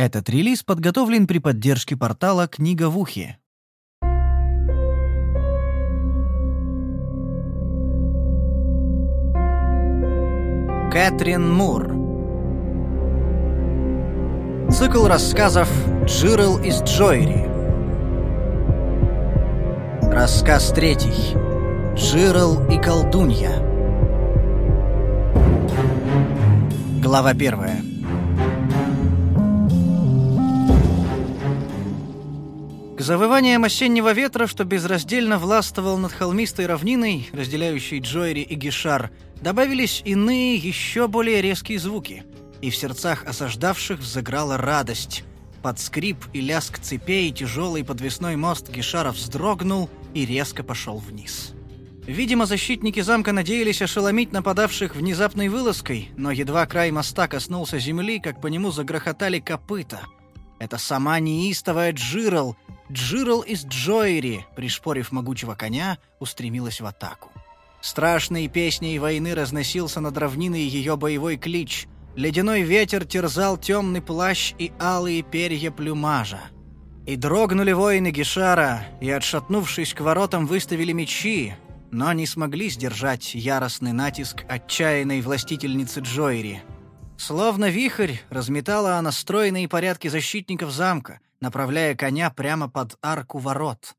Этот релиз подготовлен при поддержке портала «Книга в ухе». Кэтрин Мур. Цикл рассказов «Джирл из Джойри» Рассказ третий. «Джирл и колдунья» Глава первая К завываниям осеннего ветра, что безраздельно властвовал над холмистой равниной, разделяющей Джойри и Гишар, добавились иные, еще более резкие звуки, и в сердцах осаждавших взыграла радость. Под скрип и лязг цепей тяжелый подвесной мост Гишара вздрогнул и резко пошел вниз. Видимо, защитники замка надеялись ошеломить нападавших внезапной вылазкой, но едва край моста коснулся земли, как по нему загрохотали копыта. Это сама неистовая Джирл, Джирл из Джойри, пришпорив могучего коня, устремилась в атаку. Страшной песней войны разносился над равниной ее боевой клич. Ледяной ветер терзал темный плащ и алые перья плюмажа. И дрогнули воины Гишара, и, отшатнувшись к воротам, выставили мечи, но не смогли сдержать яростный натиск отчаянной властительницы Джойри. Словно вихрь разметала она стройные порядки защитников замка, направляя коня прямо под арку ворот.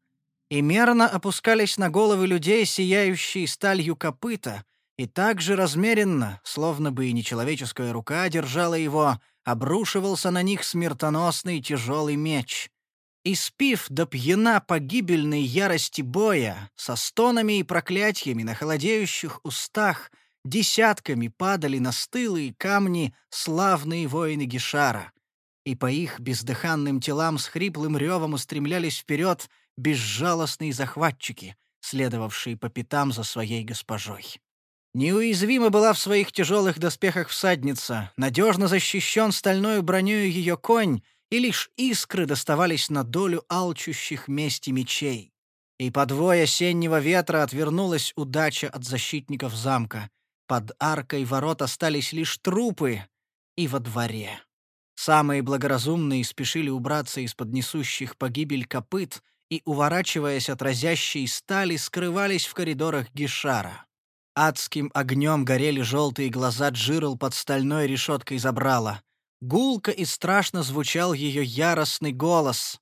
И мерно опускались на головы людей сияющие сталью копыта, и так же размеренно, словно бы и нечеловеческая рука держала его, обрушивался на них смертоносный тяжелый меч. И спив до пьяна погибельной ярости боя, со стонами и проклятиями на холодеющих устах, десятками падали на стылые камни славные воины Гишара — и по их бездыханным телам с хриплым ревом устремлялись вперед безжалостные захватчики, следовавшие по пятам за своей госпожой. Неуязвима была в своих тяжелых доспехах всадница, надежно защищен стальной бронёю ее конь, и лишь искры доставались на долю алчущих мести мечей. И под вой осеннего ветра отвернулась удача от защитников замка. Под аркой ворот остались лишь трупы и во дворе. Самые благоразумные спешили убраться из-под несущих погибель копыт и, уворачиваясь от разящей стали, скрывались в коридорах Гишара. Адским огнем горели желтые глаза Джирл под стальной решеткой забрала. Гулко и страшно звучал ее яростный голос.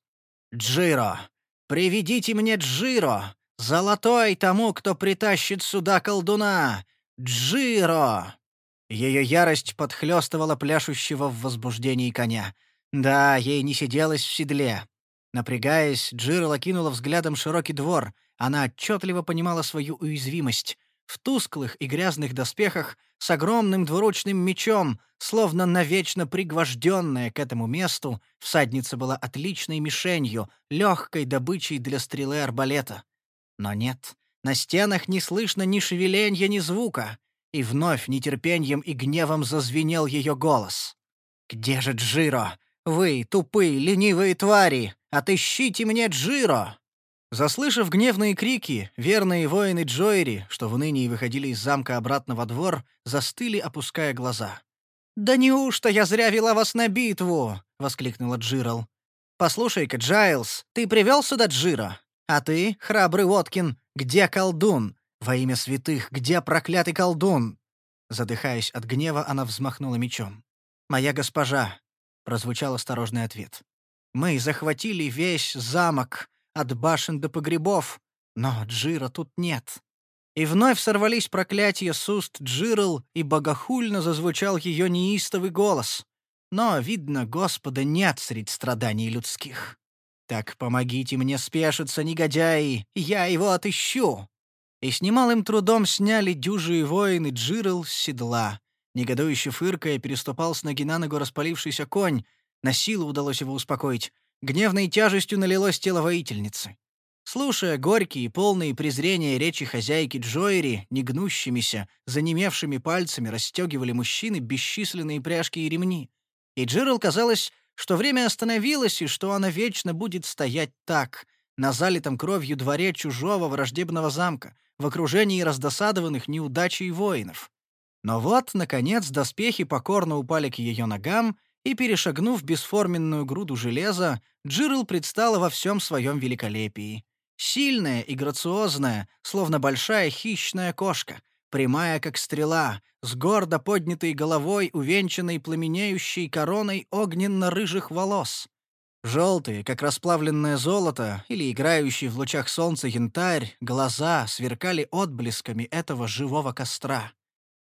«Джиро! Приведите мне Джиро! Золотой тому, кто притащит сюда колдуна! Джиро!» Ее ярость подхлестывала пляшущего в возбуждении коня. Да, ей не сиделось в седле. Напрягаясь, Джирла кинула взглядом широкий двор. Она отчетливо понимала свою уязвимость. В тусклых и грязных доспехах, с огромным двуручным мечом, словно навечно пригвожденная к этому месту, всадница была отличной мишенью, легкой добычей для стрелы арбалета. Но нет, на стенах не слышно ни шевеленья, ни звука. И вновь нетерпением и гневом зазвенел ее голос. «Где же Джиро? Вы, тупые, ленивые твари! Отыщите мне Джиро!» Заслышав гневные крики, верные воины Джойри, что в ныне выходили из замка обратно во двор, застыли, опуская глаза. «Да неужто я зря вела вас на битву?» — воскликнула Джирл. «Послушай-ка, Джайлз, ты привел сюда Джира? А ты, храбрый Воткин, где колдун? Во имя святых, где проклятый колдун?» Задыхаясь от гнева, она взмахнула мечом. «Моя госпожа», — прозвучал осторожный ответ. «Мы захватили весь замок, от башен до погребов, но Джира тут нет». И вновь сорвались проклятия с уст Джирл, и богохульно зазвучал ее неистовый голос. Но, видно, Господа нет среди страданий людских. «Так помогите мне спешиться, негодяи, я его отыщу!» И с немалым трудом сняли дюжие воины Джирл с седла. Негодующе фыркая, переступал с ноги на ногу распалившийся конь. На силу удалось его успокоить. Гневной тяжестью налилось тело воительницы. Слушая горькие, и полные презрения речи хозяйки Джоэри, негнущимися, занемевшими пальцами расстегивали мужчины бесчисленные пряжки и ремни. И Джирл казалось, что время остановилось и что она вечно будет стоять так, на залитом кровью дворе чужого враждебного замка, в окружении раздосадованных неудачей воинов. Но вот, наконец, доспехи покорно упали к ее ногам, и, перешагнув бесформенную груду железа, Джирл предстала во всем своем великолепии. Сильная и грациозная, словно большая хищная кошка, прямая как стрела, с гордо поднятой головой, увенчанной пламенеющей короной огненно-рыжих волос. Желтые, как расплавленное золото или играющий в лучах солнца янтарь, глаза сверкали отблесками этого живого костра.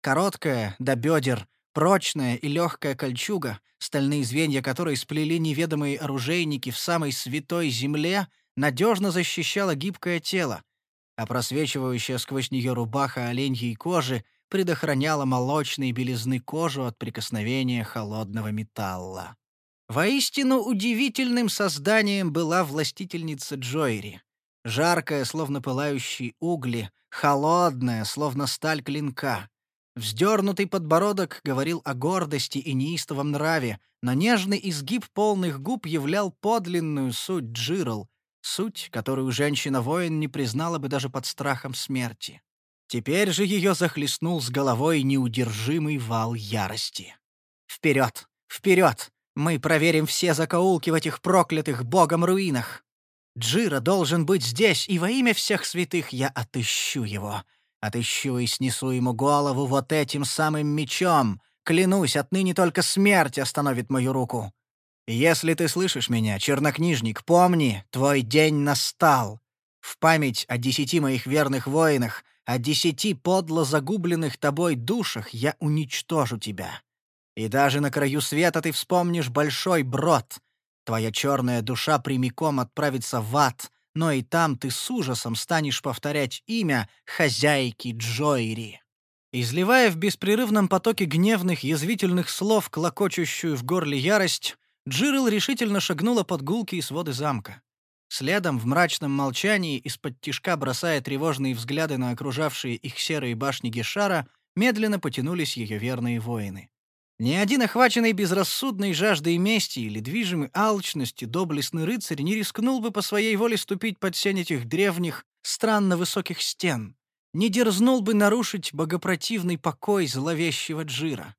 Короткая, до бедер, прочная и легкая кольчуга, стальные звенья которой сплели неведомые оружейники в самой святой земле, надежно защищала гибкое тело, а просвечивающая сквозь нее рубаха оленьей кожи предохраняла молочной белизны кожу от прикосновения холодного металла. Воистину удивительным созданием была властительница Джойри. Жаркая, словно пылающие угли, холодная, словно сталь клинка. Вздернутый подбородок говорил о гордости и неистовом нраве, но нежный изгиб полных губ являл подлинную суть Джирл, суть, которую женщина-воин не признала бы даже под страхом смерти. Теперь же ее захлестнул с головой неудержимый вал ярости. «Вперед! Вперед! Мы проверим все закоулки в этих проклятых богом руинах. Джира должен быть здесь, и во имя всех святых я отыщу его. Отыщу и снесу ему голову вот этим самым мечом. Клянусь, отныне только смерть остановит мою руку. Если ты слышишь меня, чернокнижник, помни, твой день настал. В память о десяти моих верных воинах, о десяти подло загубленных тобой душах я уничтожу тебя. И даже на краю света ты вспомнишь большой брод. Твоя черная душа прямиком отправится в ад, но и там ты с ужасом станешь повторять имя хозяйки Джойри. Изливая в беспрерывном потоке гневных, язвительных слов клокочущую в горле ярость, Джирл решительно шагнула под гулкие своды замка. Следом, в мрачном молчании, из-под тишка бросая тревожные взгляды на окружавшие их серые башни Гешара, медленно потянулись ее верные воины. Ни один охваченный безрассудной жаждой мести или движимый алчностью доблестный рыцарь не рискнул бы по своей воле ступить под сень этих древних, странно высоких стен, не дерзнул бы нарушить богопротивный покой зловещего джира.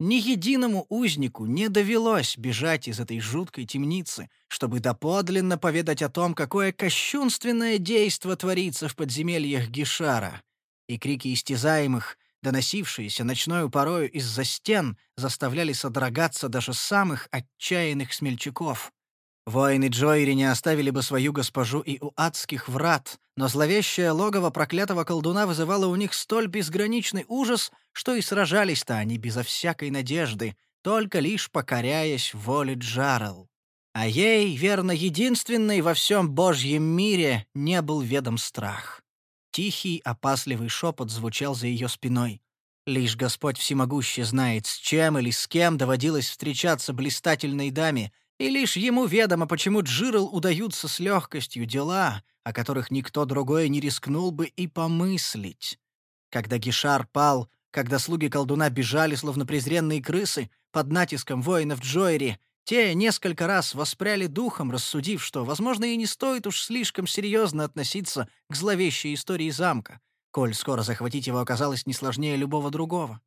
Ни единому узнику не довелось бежать из этой жуткой темницы, чтобы доподлинно поведать о том, какое кощунственное действо творится в подземельях Гишара. И крики истязаемых — доносившиеся ночную порою из-за стен, заставляли содрогаться даже самых отчаянных смельчаков. Воины Джойри не оставили бы свою госпожу и у адских врат, но зловещее логово проклятого колдуна вызывало у них столь безграничный ужас, что и сражались-то они безо всякой надежды, только лишь покоряясь воле Джарел. А ей, верно, единственной во всем Божьем мире не был ведом страх. Тихий, опасливый шепот звучал за ее спиной. Лишь Господь всемогущий знает, с чем или с кем доводилось встречаться блистательной даме, и лишь ему ведомо, почему Джирл удаются с легкостью дела, о которых никто другой не рискнул бы и помыслить. Когда Гишар пал, когда слуги колдуна бежали, словно презренные крысы, под натиском воинов Джойри, те несколько раз воспряли духом, рассудив, что, возможно, и не стоит уж слишком серьезно относиться к зловещей истории замка, коль скоро захватить его оказалось не сложнее любого другого.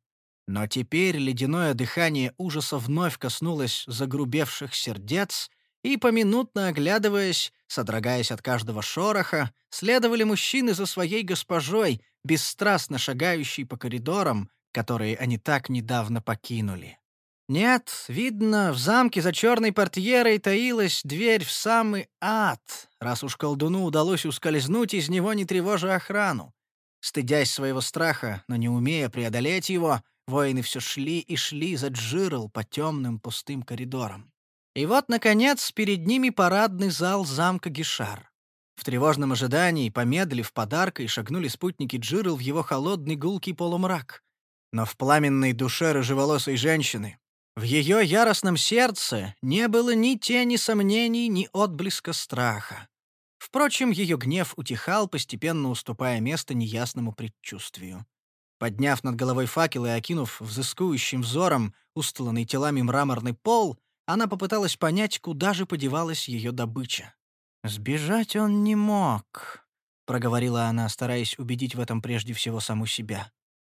Но теперь ледяное дыхание ужаса вновь коснулось загрубевших сердец, и, поминутно оглядываясь, содрогаясь от каждого шороха, следовали мужчины за своей госпожой, бесстрастно шагающей по коридорам, которые они так недавно покинули. Нет, видно, в замке за черной портьерой таилась дверь в самый ад, раз уж колдуну удалось ускользнуть из него, не тревожа охрану. Стыдясь своего страха, но не умея преодолеть его, воины все шли и шли за Джирл по темным пустым коридорам. И вот, наконец, перед ними парадный зал замка Гишар. В тревожном ожидании, помедлив подаркой, шагнули спутники Джирл в его холодный гулкий полумрак. Но в пламенной душе рыжеволосой женщины, в ее яростном сердце не было ни тени сомнений, ни отблеска страха. Впрочем, ее гнев утихал, постепенно уступая место неясному предчувствию. Подняв над головой факел и окинув взыскующим взором устланный телами мраморный пол, она попыталась понять, куда же подевалась ее добыча. «Сбежать он не мог», — проговорила она, стараясь убедить в этом прежде всего саму себя.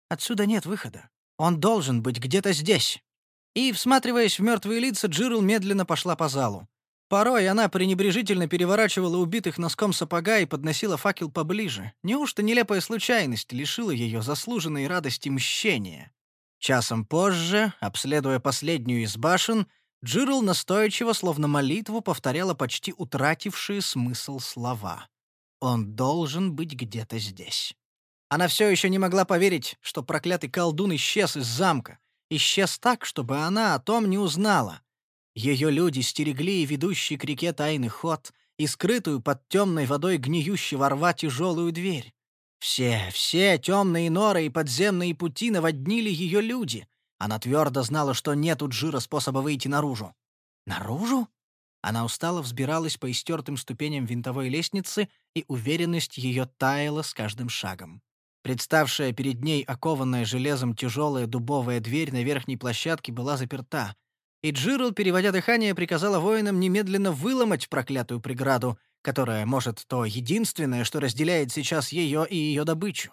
«Отсюда нет выхода. Он должен быть где-то здесь». И, всматриваясь в мертвые лица, Джирл медленно пошла по залу. Порой она пренебрежительно переворачивала убитых носком сапога и подносила факел поближе. Неужто нелепая случайность лишила ее заслуженной радости мщения? Часом позже, обследуя последнюю из башен, Джирл настойчиво, словно молитву, повторяла почти утратившие смысл слова. «Он должен быть где-то здесь». Она все еще не могла поверить, что проклятый колдун исчез из замка. Исчез так, чтобы она о том не узнала. Ее люди стерегли ведущий к реке тайный ход и скрытую под темной водой гниющего рва тяжелую дверь. Все, все темные норы и подземные пути наводнили ее люди. Она твердо знала, что нет у Джира способа выйти наружу. Наружу? Она устало взбиралась по истертым ступеням винтовой лестницы, и уверенность ее таяла с каждым шагом. Представшая перед ней окованная железом тяжелая дубовая дверь на верхней площадке была заперта — и Джирл, переводя дыхание, приказала воинам немедленно выломать проклятую преграду, которая, может, то единственное, что разделяет сейчас ее и ее добычу.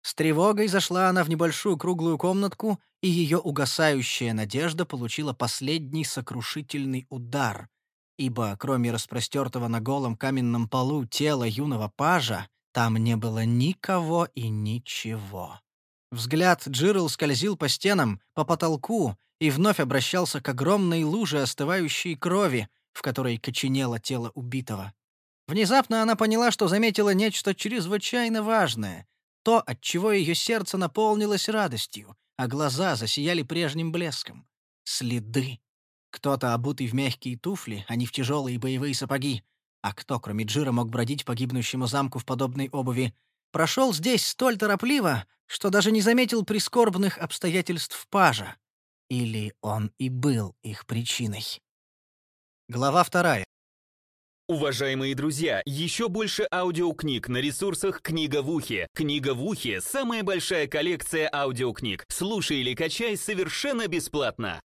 С тревогой зашла она в небольшую круглую комнатку, и ее угасающая надежда получила последний сокрушительный удар, ибо кроме распростертого на голом каменном полу тела юного пажа, там не было никого и ничего. Взгляд Джирл скользил по стенам, по потолку, и вновь обращался к огромной луже остывающей крови, в которой коченело тело убитого. Внезапно она поняла, что заметила нечто чрезвычайно важное, то, от чего ее сердце наполнилось радостью, а глаза засияли прежним блеском. Следы. Кто-то, обутый в мягкие туфли, а не в тяжелые боевые сапоги, а кто, кроме Джира, мог бродить по гибнущему замку в подобной обуви, прошел здесь столь торопливо, что даже не заметил прискорбных обстоятельств пажа. Или он и был их причиной. Глава вторая. Уважаемые друзья, еще больше аудиокниг на ресурсах «Книга в ухе». «Книга в ухе» — самая большая коллекция аудиокниг. Слушай или качай совершенно бесплатно.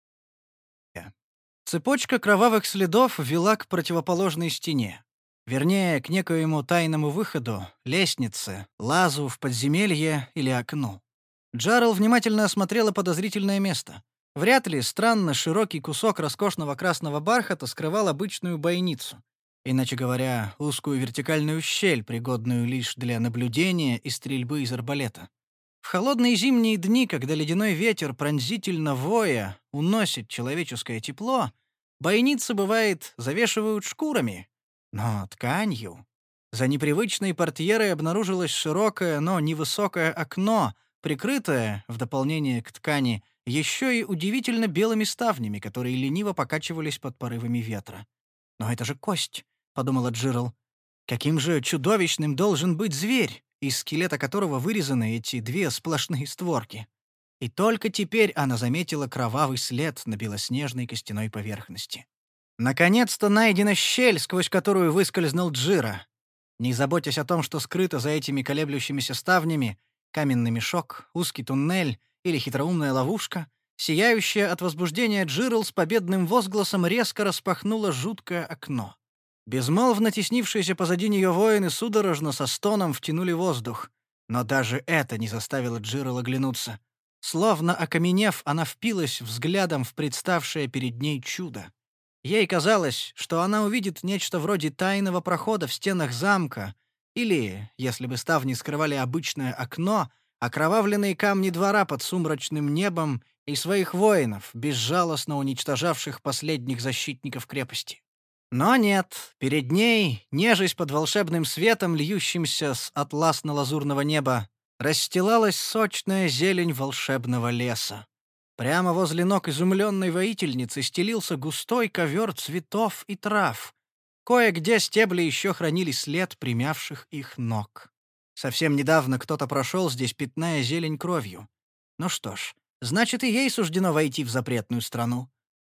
Цепочка кровавых следов вела к противоположной стене. Вернее, к некоему тайному выходу, лестнице, лазу в подземелье или окну. Джарл внимательно осмотрела подозрительное место. Вряд ли странно широкий кусок роскошного красного бархата скрывал обычную бойницу. Иначе говоря, узкую вертикальную щель, пригодную лишь для наблюдения и стрельбы из арбалета. В холодные зимние дни, когда ледяной ветер пронзительно воя уносит человеческое тепло, бойницы, бывает, завешивают шкурами, но тканью. За непривычной портьерой обнаружилось широкое, но невысокое окно, прикрытое, в дополнение к ткани, еще и удивительно белыми ставнями, которые лениво покачивались под порывами ветра. «Но это же кость», — подумала Джирл. «Каким же чудовищным должен быть зверь, из скелета которого вырезаны эти две сплошные створки?» И только теперь она заметила кровавый след на белоснежной костяной поверхности. Наконец-то найдена щель, сквозь которую выскользнул Джира. Не заботясь о том, что скрыто за этими колеблющимися ставнями, каменный мешок, узкий туннель или хитроумная ловушка, сияющая от возбуждения Джирл с победным возгласом резко распахнула жуткое окно. Безмолвно теснившиеся позади нее воины судорожно со стоном втянули воздух. Но даже это не заставило Джирл оглянуться. Словно окаменев, она впилась взглядом в представшее перед ней чудо. Ей казалось, что она увидит нечто вроде тайного прохода в стенах замка, или, если бы ставни скрывали обычное окно, окровавленные камни двора под сумрачным небом и своих воинов, безжалостно уничтожавших последних защитников крепости. Но нет, перед ней, нежесть под волшебным светом, льющимся с атласно-лазурного неба, расстилалась сочная зелень волшебного леса. Прямо возле ног изумленной воительницы стелился густой ковер цветов и трав. Кое-где стебли еще хранили след примявших их ног. Совсем недавно кто-то прошел здесь, пятная зелень кровью. Ну что ж, значит, и ей суждено войти в запретную страну.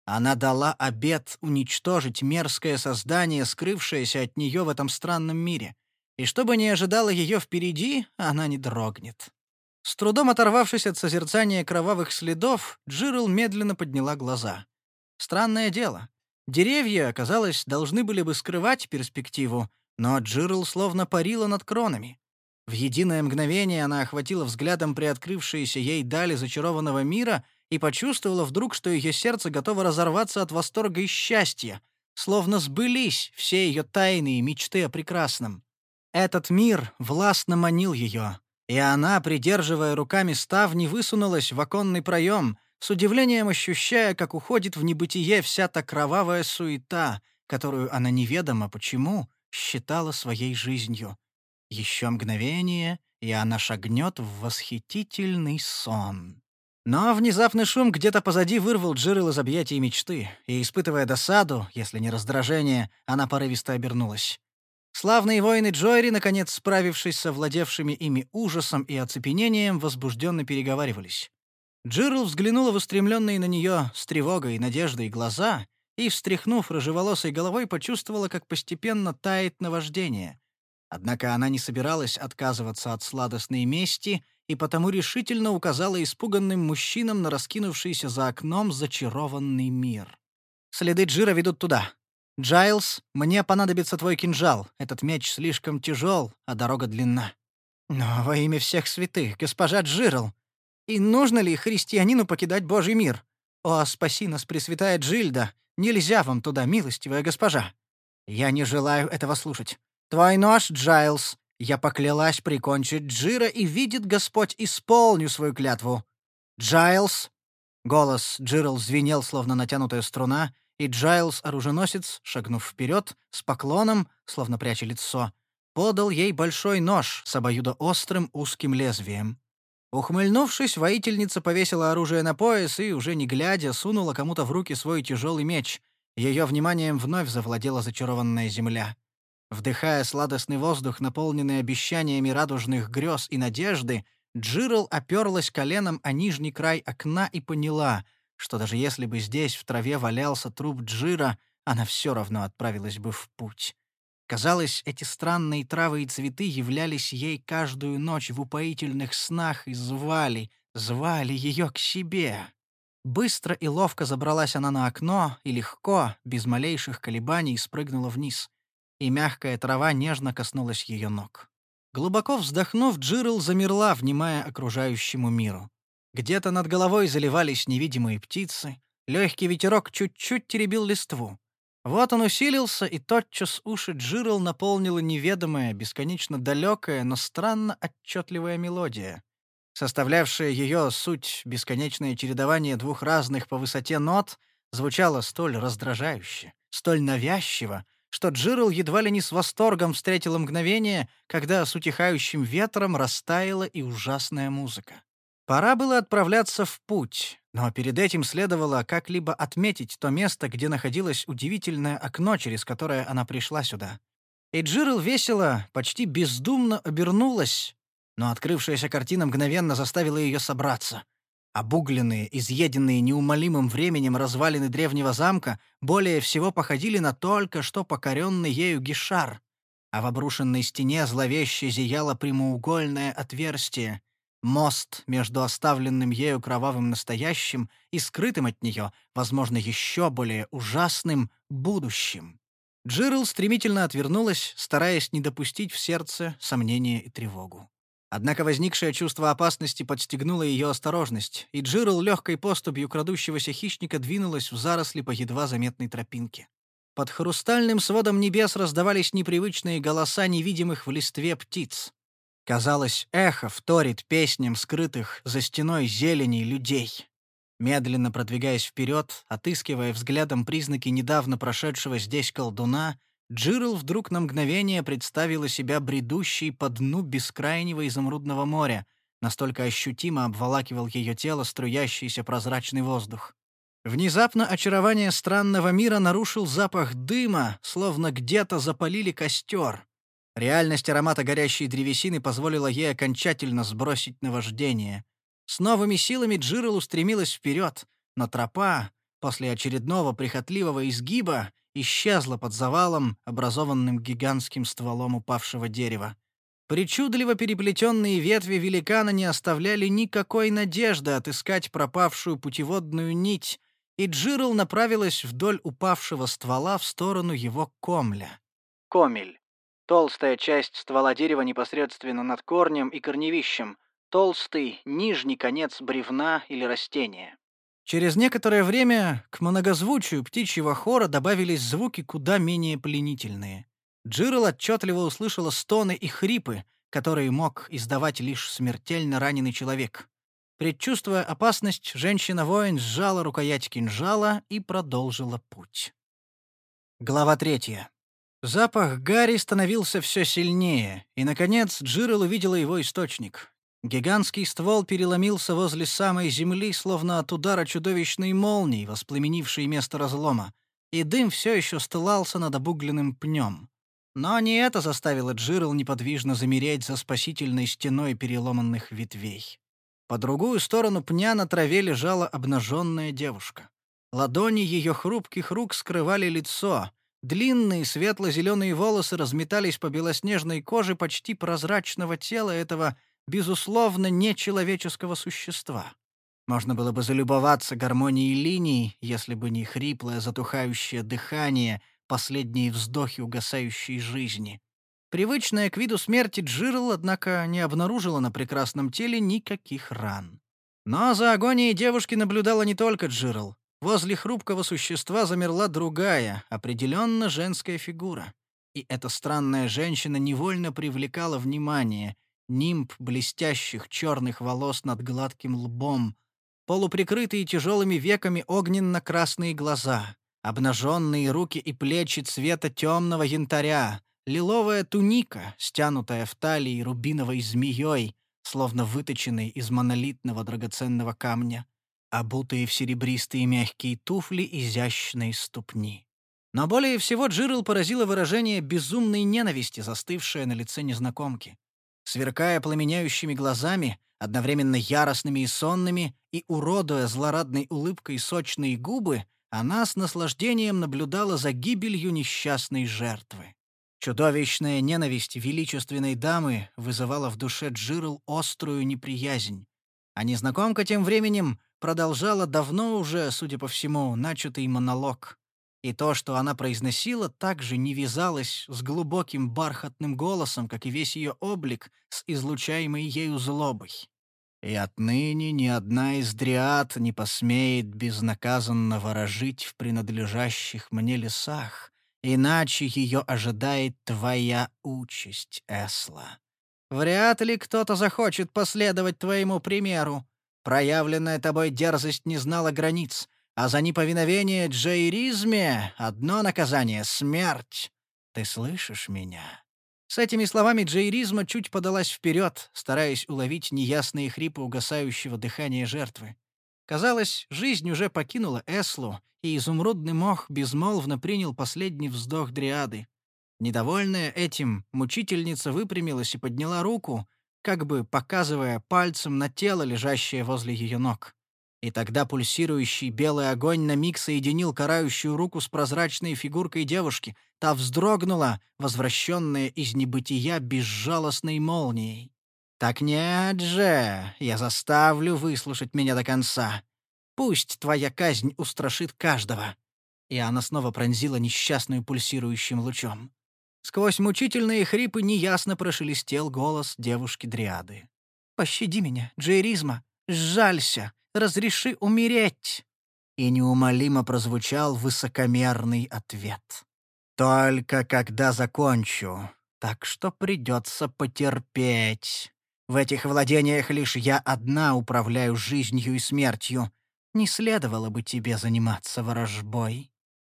Она дала обет уничтожить мерзкое создание, скрывшееся от нее в этом странном мире. И что бы ни ожидало ее впереди, она не дрогнет. С трудом оторвавшись от созерцания кровавых следов, Джирл медленно подняла глаза. Странное дело. Деревья, казалось, должны были бы скрывать перспективу, но Джирл словно парила над кронами. В единое мгновение она охватила взглядом приоткрывшиеся ей дали зачарованного мира и почувствовала вдруг, что ее сердце готово разорваться от восторга и счастья, словно сбылись все ее тайные мечты о прекрасном. Этот мир властно манил ее, и она, придерживая руками ставни, высунулась в оконный проем, с удивлением ощущая, как уходит в небытие вся та кровавая суета, которую она неведомо почему считала своей жизнью. Еще мгновение, и она шагнет в восхитительный сон. Но внезапный шум где-то позади вырвал Джирл из объятий мечты, и, испытывая досаду, если не раздражение, она порывисто обернулась. Славные воины Джойри, наконец справившись со владевшими ими ужасом и оцепенением, возбужденно переговаривались. Джирл взглянула в устремленные на нее с тревогой надеждой глаза и, встряхнув рыжеволосой головой, почувствовала, как постепенно тает наваждение. Однако она не собиралась отказываться от сладостной мести и потому решительно указала испуганным мужчинам на раскинувшийся за окном зачарованный мир. «Следы Джира ведут туда. Джайлз, мне понадобится твой кинжал. Этот меч слишком тяжел, а дорога длинна». «Но во имя всех святых, госпожа Джирл, и нужно ли христианину покидать Божий мир? О, спаси нас, Пресвятая Джильда! Нельзя вам туда, милостивая госпожа!» «Я не желаю этого слушать. Твой нож, Джайлз. Я поклялась прикончить Джира, и видит Господь, исполню свою клятву. Джайлз!» Голос Джирл звенел, словно натянутая струна, и Джайлз-оруженосец, шагнув вперед, с поклоном, словно пряча лицо, подал ей большой нож с обоюдоострым узким лезвием. Ухмыльнувшись, воительница повесила оружие на пояс и, уже не глядя, сунула кому-то в руки свой тяжелый меч. Ее вниманием вновь завладела зачарованная земля. Вдыхая сладостный воздух, наполненный обещаниями радужных грез и надежды, Джирл оперлась коленом о нижний край окна и поняла, что даже если бы здесь в траве валялся труп Джира, она все равно отправилась бы в путь. Казалось, эти странные травы и цветы являлись ей каждую ночь в упоительных снах и звали, звали ее к себе. Быстро и ловко забралась она на окно и легко, без малейших колебаний, спрыгнула вниз и мягкая трава нежно коснулась ее ног. Глубоко вздохнув, Джирл замерла, внимая окружающему миру. Где-то над головой заливались невидимые птицы, легкий ветерок чуть-чуть теребил листву. Вот он усилился, и тотчас уши Джирл наполнила неведомая, бесконечно далекая, но странно отчетливая мелодия. Составлявшая ее суть бесконечное чередование двух разных по высоте нот звучало столь раздражающе, столь навязчиво, что Джирл едва ли не с восторгом встретила мгновение, когда с утихающим ветром растаяла и ужасная музыка. Пора было отправляться в путь, но перед этим следовало как-либо отметить то место, где находилось удивительное окно, через которое она пришла сюда. И Джирл весело, почти бездумно обернулась, но открывшаяся картина мгновенно заставила ее собраться. Обугленные, изъеденные неумолимым временем развалины древнего замка более всего походили на только что покоренный ею гишар, а в обрушенной стене зловеще зияло прямоугольное отверстие, мост между оставленным ею кровавым настоящим и скрытым от нее, возможно, еще более ужасным будущим. Джирл стремительно отвернулась, стараясь не допустить в сердце сомнения и тревогу. Однако возникшее чувство опасности подстегнуло ее осторожность, и Джирл легкой поступью крадущегося хищника двинулась в заросли по едва заметной тропинке. Под хрустальным сводом небес раздавались непривычные голоса невидимых в листве птиц. Казалось, эхо вторит песням скрытых за стеной зелени людей. Медленно продвигаясь вперед, отыскивая взглядом признаки недавно прошедшего здесь колдуна, Джирл вдруг на мгновение представила себя бредущей по дну бескрайнего изумрудного моря, настолько ощутимо обволакивал ее тело струящийся прозрачный воздух. Внезапно очарование странного мира нарушил запах дыма, словно где-то запалили костер. Реальность аромата горящей древесины позволила ей окончательно сбросить наваждение. С новыми силами Джирл устремилась вперед, но тропа, после очередного прихотливого изгиба, исчезла под завалом, образованным гигантским стволом упавшего дерева. Причудливо переплетенные ветви великана не оставляли никакой надежды отыскать пропавшую путеводную нить, и Джирл направилась вдоль упавшего ствола в сторону его комля. Комель. Толстая часть ствола дерева непосредственно над корнем и корневищем. Толстый нижний конец бревна или растения. Через некоторое время к многозвучию птичьего хора добавились звуки куда менее пленительные. Джирл отчетливо услышала стоны и хрипы, которые мог издавать лишь смертельно раненый человек. Предчувствуя опасность, женщина-воин сжала рукоять кинжала и продолжила путь. Глава третья. Запах Гарри становился все сильнее, и, наконец, Джирл увидела его источник. Гигантский ствол переломился возле самой земли, словно от удара чудовищной молнии, воспламенившей место разлома, и дым все еще стылался над обугленным пнем. Но не это заставило Джирл неподвижно замереть за спасительной стеной переломанных ветвей. По другую сторону пня на траве лежала обнаженная девушка. Ладони ее хрупких рук скрывали лицо. Длинные светло-зеленые волосы разметались по белоснежной коже почти прозрачного тела этого безусловно, нечеловеческого существа. Можно было бы залюбоваться гармонией линий, если бы не хриплое затухающее дыхание, последние вздохи угасающей жизни. Привычная к виду смерти Джирл, однако, не обнаружила на прекрасном теле никаких ран. Но за агонией девушки наблюдала не только Джирл. Возле хрупкого существа замерла другая, определенно женская фигура. И эта странная женщина невольно привлекала внимание, нимб блестящих черных волос над гладким лбом, полуприкрытые тяжелыми веками огненно-красные глаза, обнаженные руки и плечи цвета темного янтаря, лиловая туника, стянутая в талии рубиновой змеей, словно выточенной из монолитного драгоценного камня, обутые в серебристые мягкие туфли изящной ступни. Но более всего Джирл поразило выражение безумной ненависти, застывшее на лице незнакомки. Сверкая пламеняющими глазами, одновременно яростными и сонными, и уродуя злорадной улыбкой сочные губы, она с наслаждением наблюдала за гибелью несчастной жертвы. Чудовищная ненависть величественной дамы вызывала в душе Джирл острую неприязнь. А незнакомка тем временем продолжала давно уже, судя по всему, начатый монолог. И то, что она произносила, также не вязалось с глубоким бархатным голосом, как и весь ее облик с излучаемой ею злобой. И отныне ни одна из дриад не посмеет безнаказанно ворожить в принадлежащих мне лесах, иначе ее ожидает твоя участь, Эсла. Вряд ли кто-то захочет последовать твоему примеру. Проявленная тобой дерзость не знала границ, а за неповиновение джейризме одно наказание — смерть. Ты слышишь меня?» С этими словами джейризма чуть подалась вперед, стараясь уловить неясные хрипы угасающего дыхания жертвы. Казалось, жизнь уже покинула Эслу, и изумрудный мох безмолвно принял последний вздох дриады. Недовольная этим, мучительница выпрямилась и подняла руку, как бы показывая пальцем на тело, лежащее возле ее ног. И тогда пульсирующий белый огонь на миг соединил карающую руку с прозрачной фигуркой девушки. Та вздрогнула, возвращенная из небытия безжалостной молнией. «Так нет же, я заставлю выслушать меня до конца. Пусть твоя казнь устрашит каждого». И она снова пронзила несчастную пульсирующим лучом. Сквозь мучительные хрипы неясно прошелестел голос девушки-дриады. «Пощади меня, Джейризма, сжалься, разреши умереть!» И неумолимо прозвучал высокомерный ответ. «Только когда закончу, так что придется потерпеть. В этих владениях лишь я одна управляю жизнью и смертью. Не следовало бы тебе заниматься ворожбой».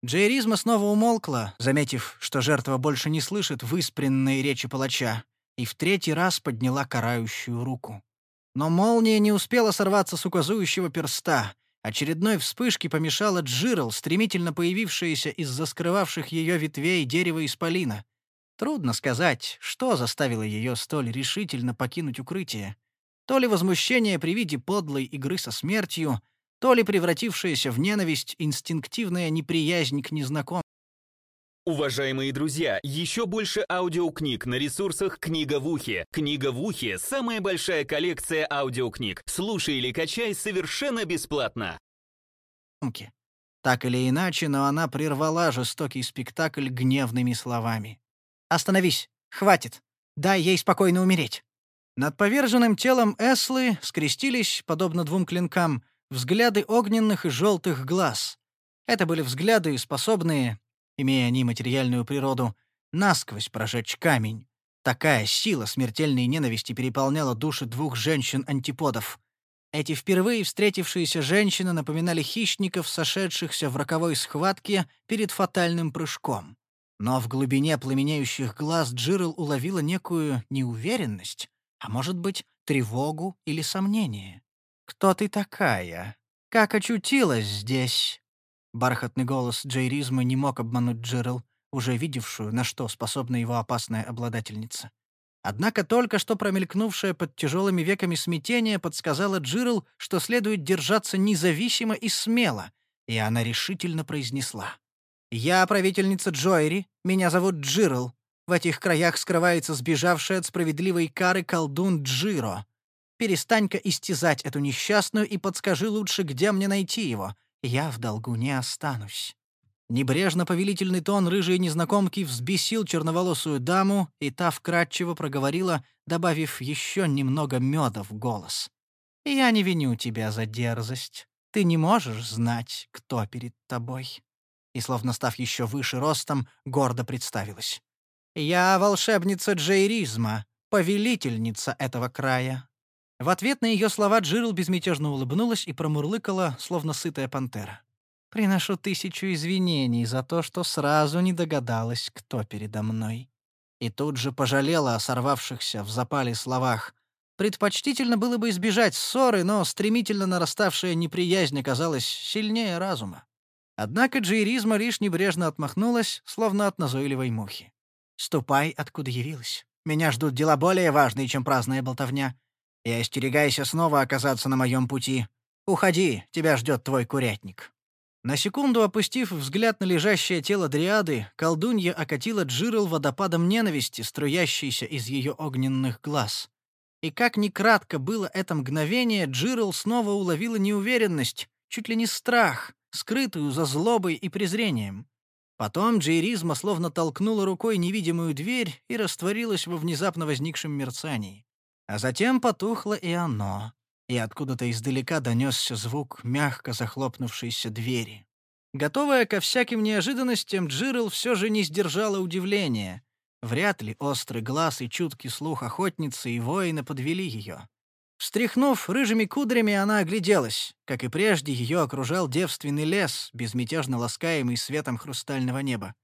Джейризма снова умолкла, заметив, что жертва больше не слышит выспренной речи палача, и в третий раз подняла карающую руку. Но молния не успела сорваться с указующего перста. Очередной вспышки помешала Джирл, стремительно появившаяся из-за скрывавших ее ветвей дерева исполина. Трудно сказать, что заставило ее столь решительно покинуть укрытие. То ли возмущение при виде подлой игры со смертью, то ли превратившаяся в ненависть инстинктивная неприязнь к незнакомым. Уважаемые друзья, еще больше аудиокниг на ресурсах «Книга в ухе». «Книга в ухе» — самая большая коллекция аудиокниг. Слушай или качай совершенно бесплатно. Так или иначе, но она прервала жестокий спектакль гневными словами. «Остановись! Хватит! Дай ей спокойно умереть!» Над поверженным телом Эслы скрестились, подобно двум клинкам, взгляды огненных и желтых глаз. Это были взгляды, способные, имея они материальную природу, насквозь прожечь камень. Такая сила смертельной ненависти переполняла души двух женщин-антиподов. Эти впервые встретившиеся женщины напоминали хищников, сошедшихся в роковой схватке перед фатальным прыжком. Но в глубине пламенеющих глаз Джирл уловила некую неуверенность, а может быть, тревогу или сомнение. «Кто ты такая? Как очутилась здесь?» Бархатный голос Джейризма не мог обмануть Джирл, уже видевшую, на что способна его опасная обладательница. Однако только что промелькнувшее под тяжелыми веками смятение подсказало Джирл, что следует держаться независимо и смело, и она решительно произнесла. «Я правительница Джойри, меня зовут Джирл. В этих краях скрывается сбежавший от справедливой кары колдун Джиро. Перестань-ка истязать эту несчастную и подскажи лучше, где мне найти его. Я в долгу не останусь». Небрежно-повелительный тон рыжей незнакомки взбесил черноволосую даму, и та вкратчиво проговорила, добавив еще немного меда в голос. «Я не виню тебя за дерзость. Ты не можешь знать, кто перед тобой». И, словно став еще выше ростом, гордо представилась. «Я волшебница Джейризма, повелительница этого края». В ответ на ее слова Джирл безмятежно улыбнулась и промурлыкала, словно сытая пантера. Приношу тысячу извинений за то, что сразу не догадалась, кто передо мной. И тут же пожалела о сорвавшихся в запале словах. Предпочтительно было бы избежать ссоры, но стремительно нараставшая неприязнь оказалась сильнее разума. Однако Джейризма лишь небрежно отмахнулась, словно от назойливой мухи. «Ступай, откуда явилась. Меня ждут дела более важные, чем праздная болтовня. И остерегайся снова оказаться на моем пути. Уходи, тебя ждет твой курятник». На секунду опустив взгляд на лежащее тело Дриады, колдунья окатила Джирл водопадом ненависти, струящейся из ее огненных глаз. И как ни кратко было это мгновение, Джирл снова уловила неуверенность, чуть ли не страх, скрытую за злобой и презрением. Потом Джейризма словно толкнула рукой невидимую дверь и растворилась во внезапно возникшем мерцании. А затем потухло и оно и откуда-то издалека донесся звук мягко захлопнувшейся двери. Готовая ко всяким неожиданностям, Джирл все же не сдержала удивления. Вряд ли острый глаз и чуткий слух охотницы и воина подвели ее. Встряхнув рыжими кудрями, она огляделась. Как и прежде, ее окружал девственный лес, безмятежно ласкаемый светом хрустального неба.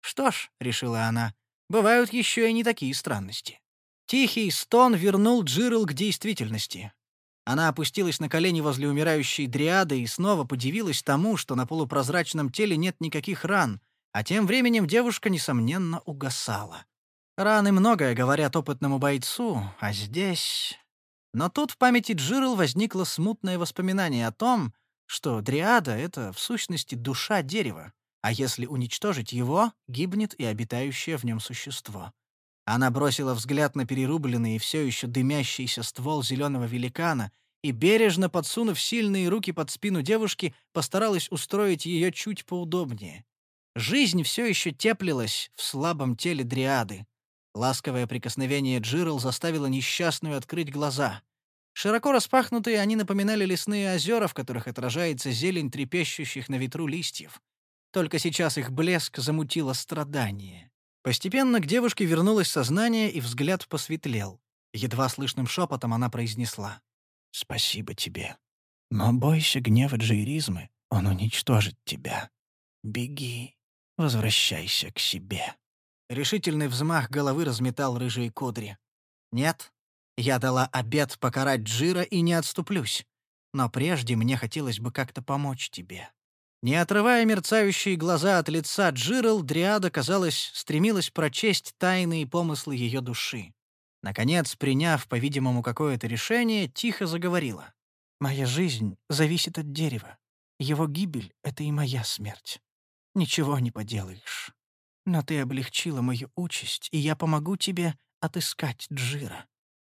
«Что ж», — решила она, — «бывают еще и не такие странности». Тихий стон вернул Джирл к действительности. Она опустилась на колени возле умирающей дриады и снова подивилась тому, что на полупрозрачном теле нет никаких ран, а тем временем девушка, несомненно, угасала. Раны многое говорят опытному бойцу, а здесь... Но тут в памяти Джирл возникло смутное воспоминание о том, что дриада — это, в сущности, душа дерева, а если уничтожить его, гибнет и обитающее в нем существо. Она бросила взгляд на перерубленный и все еще дымящийся ствол зеленого великана и, бережно подсунув сильные руки под спину девушки, постаралась устроить ее чуть поудобнее. Жизнь все еще теплилась в слабом теле дриады. Ласковое прикосновение Джирл заставило несчастную открыть глаза. Широко распахнутые они напоминали лесные озера, в которых отражается зелень трепещущих на ветру листьев. Только сейчас их блеск замутило страдание. Постепенно к девушке вернулось сознание, и взгляд посветлел. Едва слышным шепотом она произнесла. «Спасибо тебе. Но бойся гнева Джейризмы, он уничтожит тебя. Беги, возвращайся к себе». Решительный взмах головы разметал рыжие кудри. «Нет, я дала обет покарать Джира и не отступлюсь. Но прежде мне хотелось бы как-то помочь тебе. Не отрывая мерцающие глаза от лица Джирл, Дриада, казалось, стремилась прочесть тайные помыслы ее души. Наконец, приняв, по-видимому, какое-то решение, тихо заговорила. «Моя жизнь зависит от дерева. Его гибель — это и моя смерть. Ничего не поделаешь. Но ты облегчила мою участь, и я помогу тебе отыскать Джира.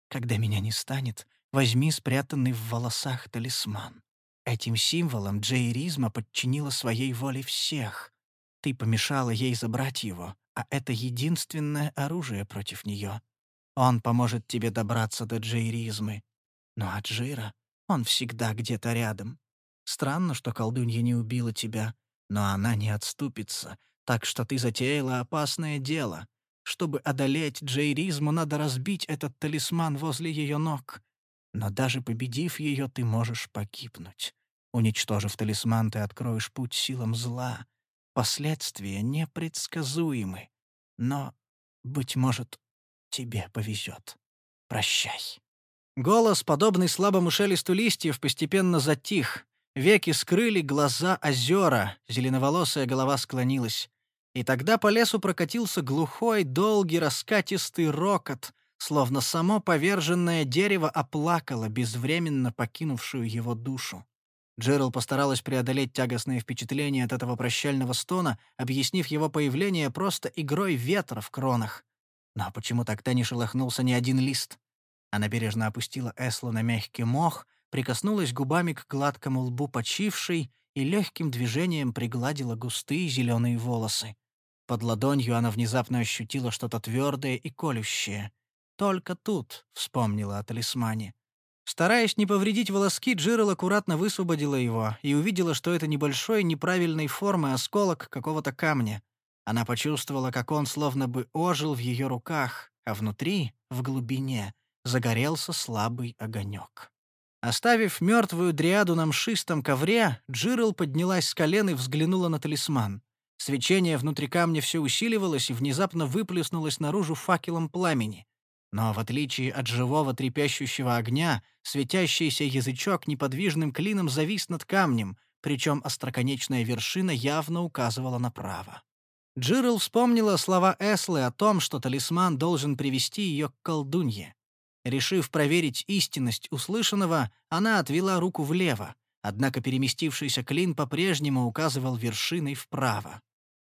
Когда меня не станет, возьми спрятанный в волосах талисман. Этим символом Джейризма подчинила своей воле всех. Ты помешала ей забрать его, а это единственное оружие против нее. Он поможет тебе добраться до Джейризмы. Ну а Джира, он всегда где-то рядом. Странно, что колдунья не убила тебя, но она не отступится, так что ты затеяла опасное дело. Чтобы одолеть Джейризму, надо разбить этот талисман возле ее ног. Но даже победив ее, ты можешь погибнуть. Уничтожив талисман, ты откроешь путь силам зла. Последствия непредсказуемы. Но, быть может, тебе повезет. Прощай. Голос, подобный слабому шелесту листьев, постепенно затих. Веки скрыли глаза озера, зеленоволосая голова склонилась. И тогда по лесу прокатился глухой, долгий, раскатистый рокот, словно само поверженное дерево оплакало безвременно покинувшую его душу. Джерал постаралась преодолеть тягостное впечатление от этого прощального стона, объяснив его появление просто игрой ветра в кронах. Но почему тогда не шелохнулся ни один лист? Она бережно опустила Эслу на мягкий мох, прикоснулась губами к гладкому лбу почившей и легким движением пригладила густые зеленые волосы. Под ладонью она внезапно ощутила что-то твердое и колющее. Только тут вспомнила о талисмане. Стараясь не повредить волоски, Джирл аккуратно высвободила его и увидела, что это небольшой неправильной формы осколок какого-то камня. Она почувствовала, как он словно бы ожил в ее руках, а внутри, в глубине, загорелся слабый огонек. Оставив мертвую дриаду на мшистом ковре, Джирл поднялась с колен и взглянула на талисман. Свечение внутри камня все усиливалось и внезапно выплеснулось наружу факелом пламени. Но в отличие от живого трепещущего огня, светящийся язычок неподвижным клином завис над камнем, причем остроконечная вершина явно указывала направо. Джирл вспомнила слова Эслы о том, что талисман должен привести ее к колдунье. Решив проверить истинность услышанного, она отвела руку влево, однако переместившийся клин по-прежнему указывал вершиной вправо.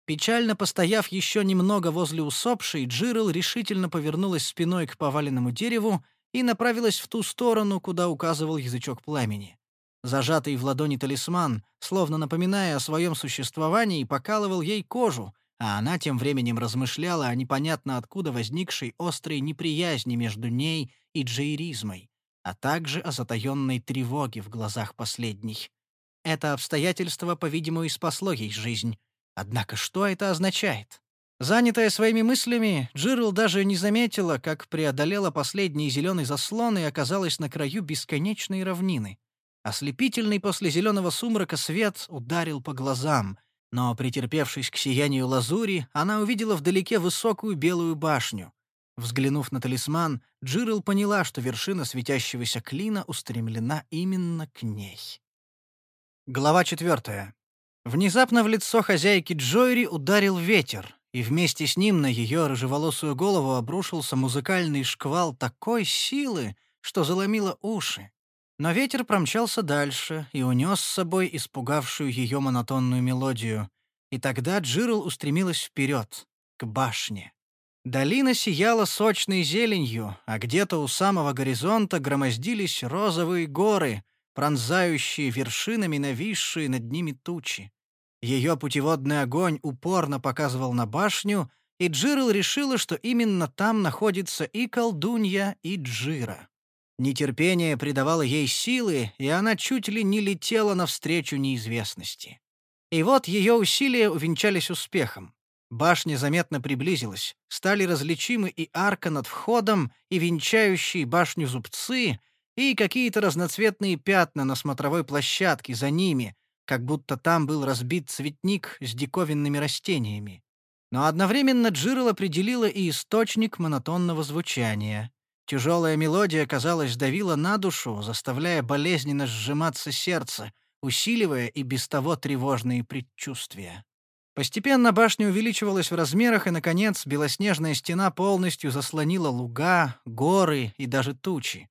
Печально постояв еще немного возле усопшей, Джирл решительно повернулась спиной к поваленному дереву и направилась в ту сторону, куда указывал язычок пламени. Зажатый в ладони талисман, словно напоминая о своем существовании, покалывал ей кожу, а она тем временем размышляла о непонятно откуда возникшей острой неприязни между ней и джейризмой, а также о затаенной тревоге в глазах последней. Это обстоятельство, по-видимому, и спасло ей жизнь. Однако что это означает? Занятая своими мыслями, Джирл даже не заметила, как преодолела последний зеленый заслон и оказалась на краю бесконечной равнины. Ослепительный после зеленого сумрака свет ударил по глазам — но, претерпевшись к сиянию лазури, она увидела вдалеке высокую белую башню. Взглянув на талисман, Джирл поняла, что вершина светящегося клина устремлена именно к ней. Глава четвертая. Внезапно в лицо хозяйки Джойри ударил ветер, и вместе с ним на ее рыжеволосую голову обрушился музыкальный шквал такой силы, что заломило уши. Но ветер промчался дальше и унес с собой испугавшую ее монотонную мелодию. И тогда Джирл устремилась вперед, к башне. Долина сияла сочной зеленью, а где-то у самого горизонта громоздились розовые горы, пронзающие вершинами нависшие над ними тучи. Ее путеводный огонь упорно показывал на башню, и Джирл решила, что именно там находится и колдунья, и Джира. Нетерпение придавало ей силы, и она чуть ли не летела навстречу неизвестности. И вот ее усилия увенчались успехом. Башня заметно приблизилась, стали различимы и арка над входом, и венчающие башню зубцы, и какие-то разноцветные пятна на смотровой площадке за ними, как будто там был разбит цветник с диковинными растениями. Но одновременно Джирл определила и источник монотонного звучания. Тяжелая мелодия, казалось, давила на душу, заставляя болезненно сжиматься сердце, усиливая и без того тревожные предчувствия. Постепенно башня увеличивалась в размерах, и, наконец, белоснежная стена полностью заслонила луга, горы и даже тучи.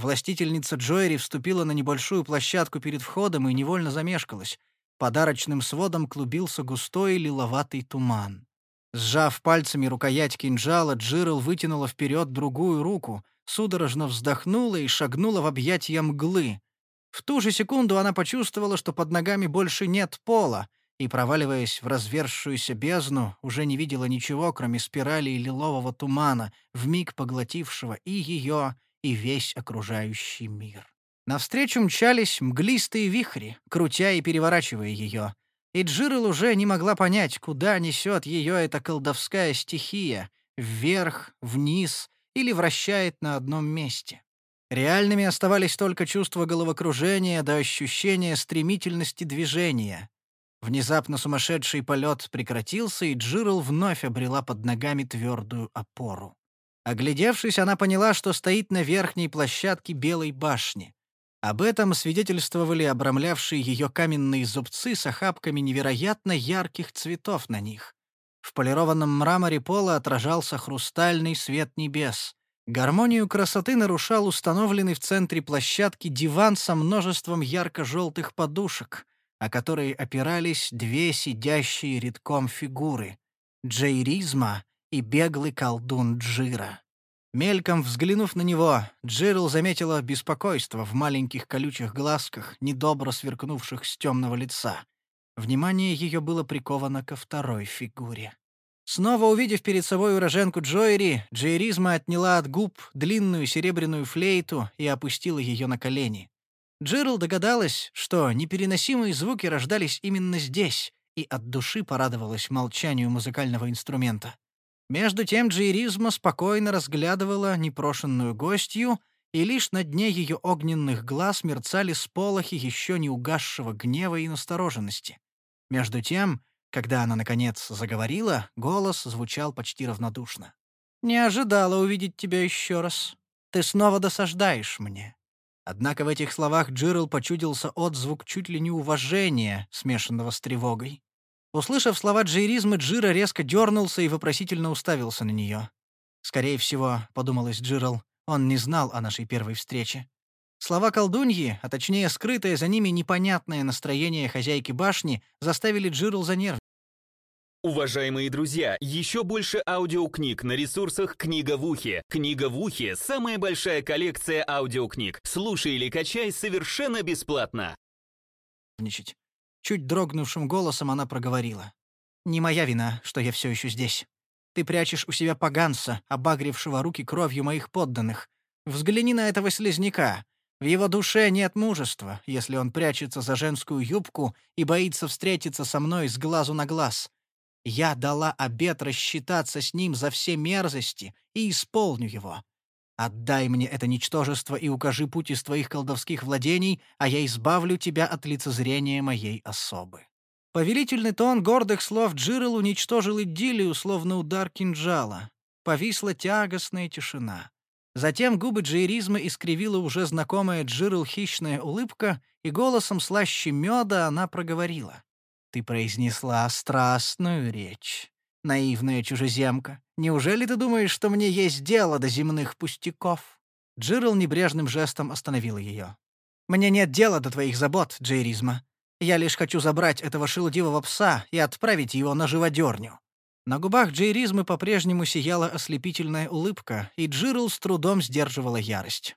Властительница Джойри вступила на небольшую площадку перед входом и невольно замешкалась. Подарочным сводом клубился густой лиловатый туман. Сжав пальцами рукоять кинжала, Джирл вытянула вперед другую руку, судорожно вздохнула и шагнула в объятия мглы. В ту же секунду она почувствовала, что под ногами больше нет пола, и, проваливаясь в разверзшуюся бездну, уже не видела ничего, кроме спирали лилового тумана, вмиг поглотившего и ее, и весь окружающий мир. Навстречу мчались мглистые вихри, крутя и переворачивая ее. И Джирл уже не могла понять, куда несет ее эта колдовская стихия — вверх, вниз или вращает на одном месте. Реальными оставались только чувство головокружения до ощущения стремительности движения. Внезапно сумасшедший полет прекратился, и Джирл вновь обрела под ногами твердую опору. Оглядевшись, она поняла, что стоит на верхней площадке Белой башни. Об этом свидетельствовали обрамлявшие ее каменные зубцы с охапками невероятно ярких цветов на них. В полированном мраморе пола отражался хрустальный свет небес. Гармонию красоты нарушал установленный в центре площадки диван со множеством ярко-желтых подушек, о которые опирались две сидящие редком фигуры — Джейризма и беглый колдун Джира. Мельком взглянув на него, Джирл заметила беспокойство в маленьких колючих глазках, недобро сверкнувших с темного лица. Внимание ее было приковано ко второй фигуре. Снова увидев перед собой уроженку Джоэри, Джейризма отняла от губ длинную серебряную флейту и опустила ее на колени. Джирл догадалась, что непереносимые звуки рождались именно здесь, и от души порадовалась молчанию музыкального инструмента. Между тем Джейризма спокойно разглядывала непрошенную гостью, и лишь на дне ее огненных глаз мерцали сполохи еще не угасшего гнева и настороженности. Между тем, когда она, наконец, заговорила, голос звучал почти равнодушно. «Не ожидала увидеть тебя еще раз. Ты снова досаждаешь мне». Однако в этих словах Джирл почудился отзвук чуть ли не уважения, смешанного с тревогой. Услышав слова джейризма, Джира резко дернулся и вопросительно уставился на нее. «Скорее всего», — подумалась Джирл, — «он не знал о нашей первой встрече». Слова колдуньи, а точнее скрытое за ними непонятное настроение хозяйки башни, заставили Джирл занервничать. Уважаемые друзья, еще больше аудиокниг на ресурсах «Книга в ухе». «Книга в ухе» — самая большая коллекция аудиокниг. Слушай или качай совершенно бесплатно. Чуть дрогнувшим голосом она проговорила. «Не моя вина, что я все еще здесь. Ты прячешь у себя поганца, обагрившего руки кровью моих подданных. Взгляни на этого слезняка. В его душе нет мужества, если он прячется за женскую юбку и боится встретиться со мной с глазу на глаз. Я дала обет рассчитаться с ним за все мерзости и исполню его. Отдай мне это ничтожество и укажи путь из твоих колдовских владений, а я избавлю тебя от лицезрения моей особы». Повелительный тон гордых слов Джирел уничтожил идиллию, словно удар кинжала. Повисла тягостная тишина. Затем губы Джейризма искривила уже знакомая Джирл хищная улыбка, и голосом слаще меда она проговорила. «Ты произнесла страстную речь наивная чужеземка. Неужели ты думаешь, что мне есть дело до земных пустяков?» Джирл небрежным жестом остановила ее. «Мне нет дела до твоих забот, Джейризма. Я лишь хочу забрать этого шелудивого пса и отправить его на живодерню». На губах Джейризмы по-прежнему сияла ослепительная улыбка, и Джирл с трудом сдерживала ярость.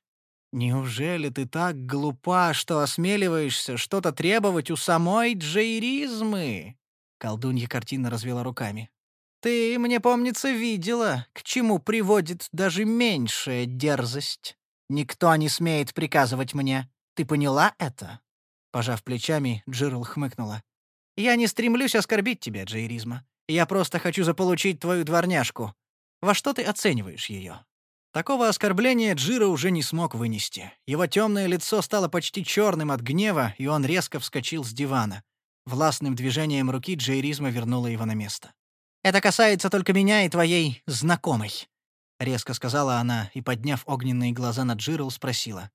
«Неужели ты так глупа, что осмеливаешься что-то требовать у самой Джейризмы?» Колдунья картина развела руками. Ты, мне помнится, видела, к чему приводит даже меньшая дерзость. Никто не смеет приказывать мне. Ты поняла это?» Пожав плечами, Джирл хмыкнула. «Я не стремлюсь оскорбить тебя, Джейризма. Я просто хочу заполучить твою дворняжку. Во что ты оцениваешь ее?» Такого оскорбления Джира уже не смог вынести. Его темное лицо стало почти черным от гнева, и он резко вскочил с дивана. Властным движением руки Джейризма вернула его на место. «Это касается только меня и твоей знакомой», — резко сказала она и, подняв огненные глаза на Джирл, спросила.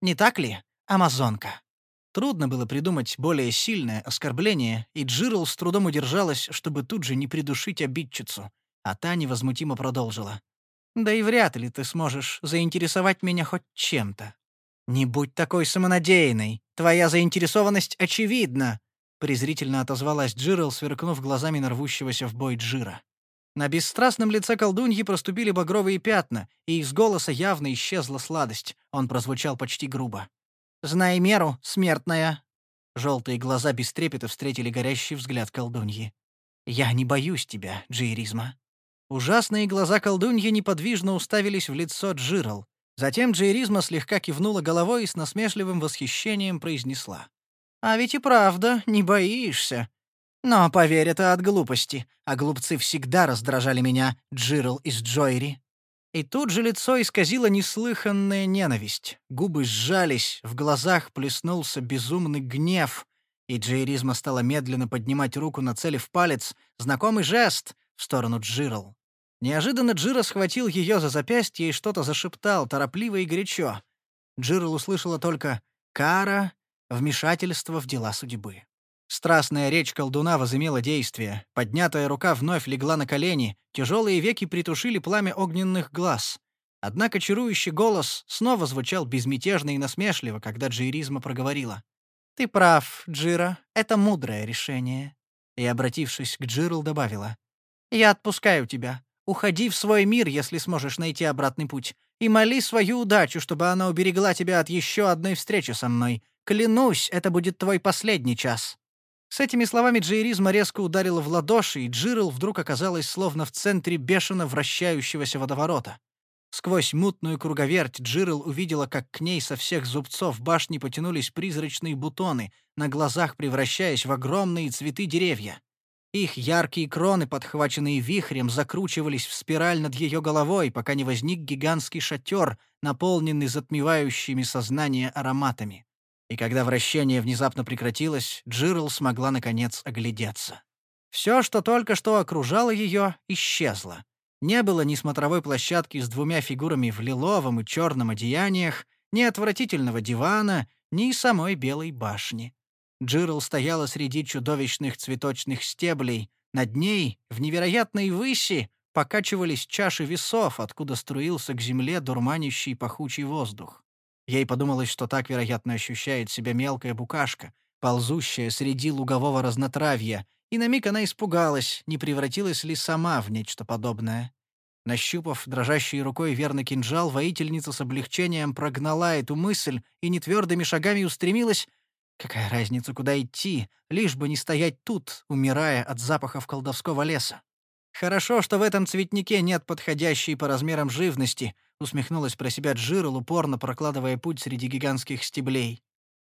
«Не так ли, амазонка?» Трудно было придумать более сильное оскорбление, и Джирл с трудом удержалась, чтобы тут же не придушить обидчицу, а та невозмутимо продолжила. «Да и вряд ли ты сможешь заинтересовать меня хоть чем-то. Не будь такой самонадеянной, твоя заинтересованность очевидна презрительно отозвалась Джирл, сверкнув глазами на рвущегося в бой Джира. На бесстрастном лице колдуньи проступили багровые пятна, и из голоса явно исчезла сладость. Он прозвучал почти грубо. «Знай меру, смертная!» Желтые глаза без трепета встретили горящий взгляд колдуньи. «Я не боюсь тебя, Джейризма». Ужасные глаза колдуньи неподвижно уставились в лицо Джирл. Затем Джейризма слегка кивнула головой и с насмешливым восхищением произнесла. «А ведь и правда, не боишься. Но, поверь, это от глупости, а глупцы всегда раздражали меня, Джирл из Джойри». И тут же лицо исказило неслыханная ненависть. Губы сжались, в глазах плеснулся безумный гнев, и Джейризма стала медленно поднимать руку, нацелив палец, знакомый жест в сторону Джирл. Неожиданно Джира схватил ее за запястье и что-то зашептал, торопливо и горячо. Джирл услышала только «кара», «вмешательство в дела судьбы». Страстная речь колдуна возымела действие. Поднятая рука вновь легла на колени, тяжелые веки притушили пламя огненных глаз. Однако чарующий голос снова звучал безмятежно и насмешливо, когда Джиризма проговорила. «Ты прав, Джира, это мудрое решение». И, обратившись к Джирл, добавила. «Я отпускаю тебя. Уходи в свой мир, если сможешь найти обратный путь, и моли свою удачу, чтобы она уберегла тебя от еще одной встречи со мной. Клянусь, это будет твой последний час». С этими словами Джейризма резко ударила в ладоши, и Джирл вдруг оказалась словно в центре бешено вращающегося водоворота. Сквозь мутную круговерть Джирл увидела, как к ней со всех зубцов башни потянулись призрачные бутоны, на глазах превращаясь в огромные цветы деревья. Их яркие кроны, подхваченные вихрем, закручивались в спираль над ее головой, пока не возник гигантский шатер, наполненный затмевающими сознание ароматами. И когда вращение внезапно прекратилось, Джирл смогла, наконец, оглядеться. Все, что только что окружало ее, исчезло. Не было ни смотровой площадки с двумя фигурами в лиловом и черном одеяниях, ни отвратительного дивана, ни самой белой башни. Джирл стояла среди чудовищных цветочных стеблей. Над ней, в невероятной выси, покачивались чаши весов, откуда струился к земле дурманящий пахучий воздух. Ей подумалось, что так, вероятно, ощущает себя мелкая букашка, ползущая среди лугового разнотравья, и на миг она испугалась, не превратилась ли сама в нечто подобное. Нащупав дрожащей рукой верный кинжал, воительница с облегчением прогнала эту мысль и нетвердыми шагами устремилась Какая разница, куда идти, лишь бы не стоять тут, умирая от запахов колдовского леса. «Хорошо, что в этом цветнике нет подходящей по размерам живности», усмехнулась про себя Джирл, упорно прокладывая путь среди гигантских стеблей.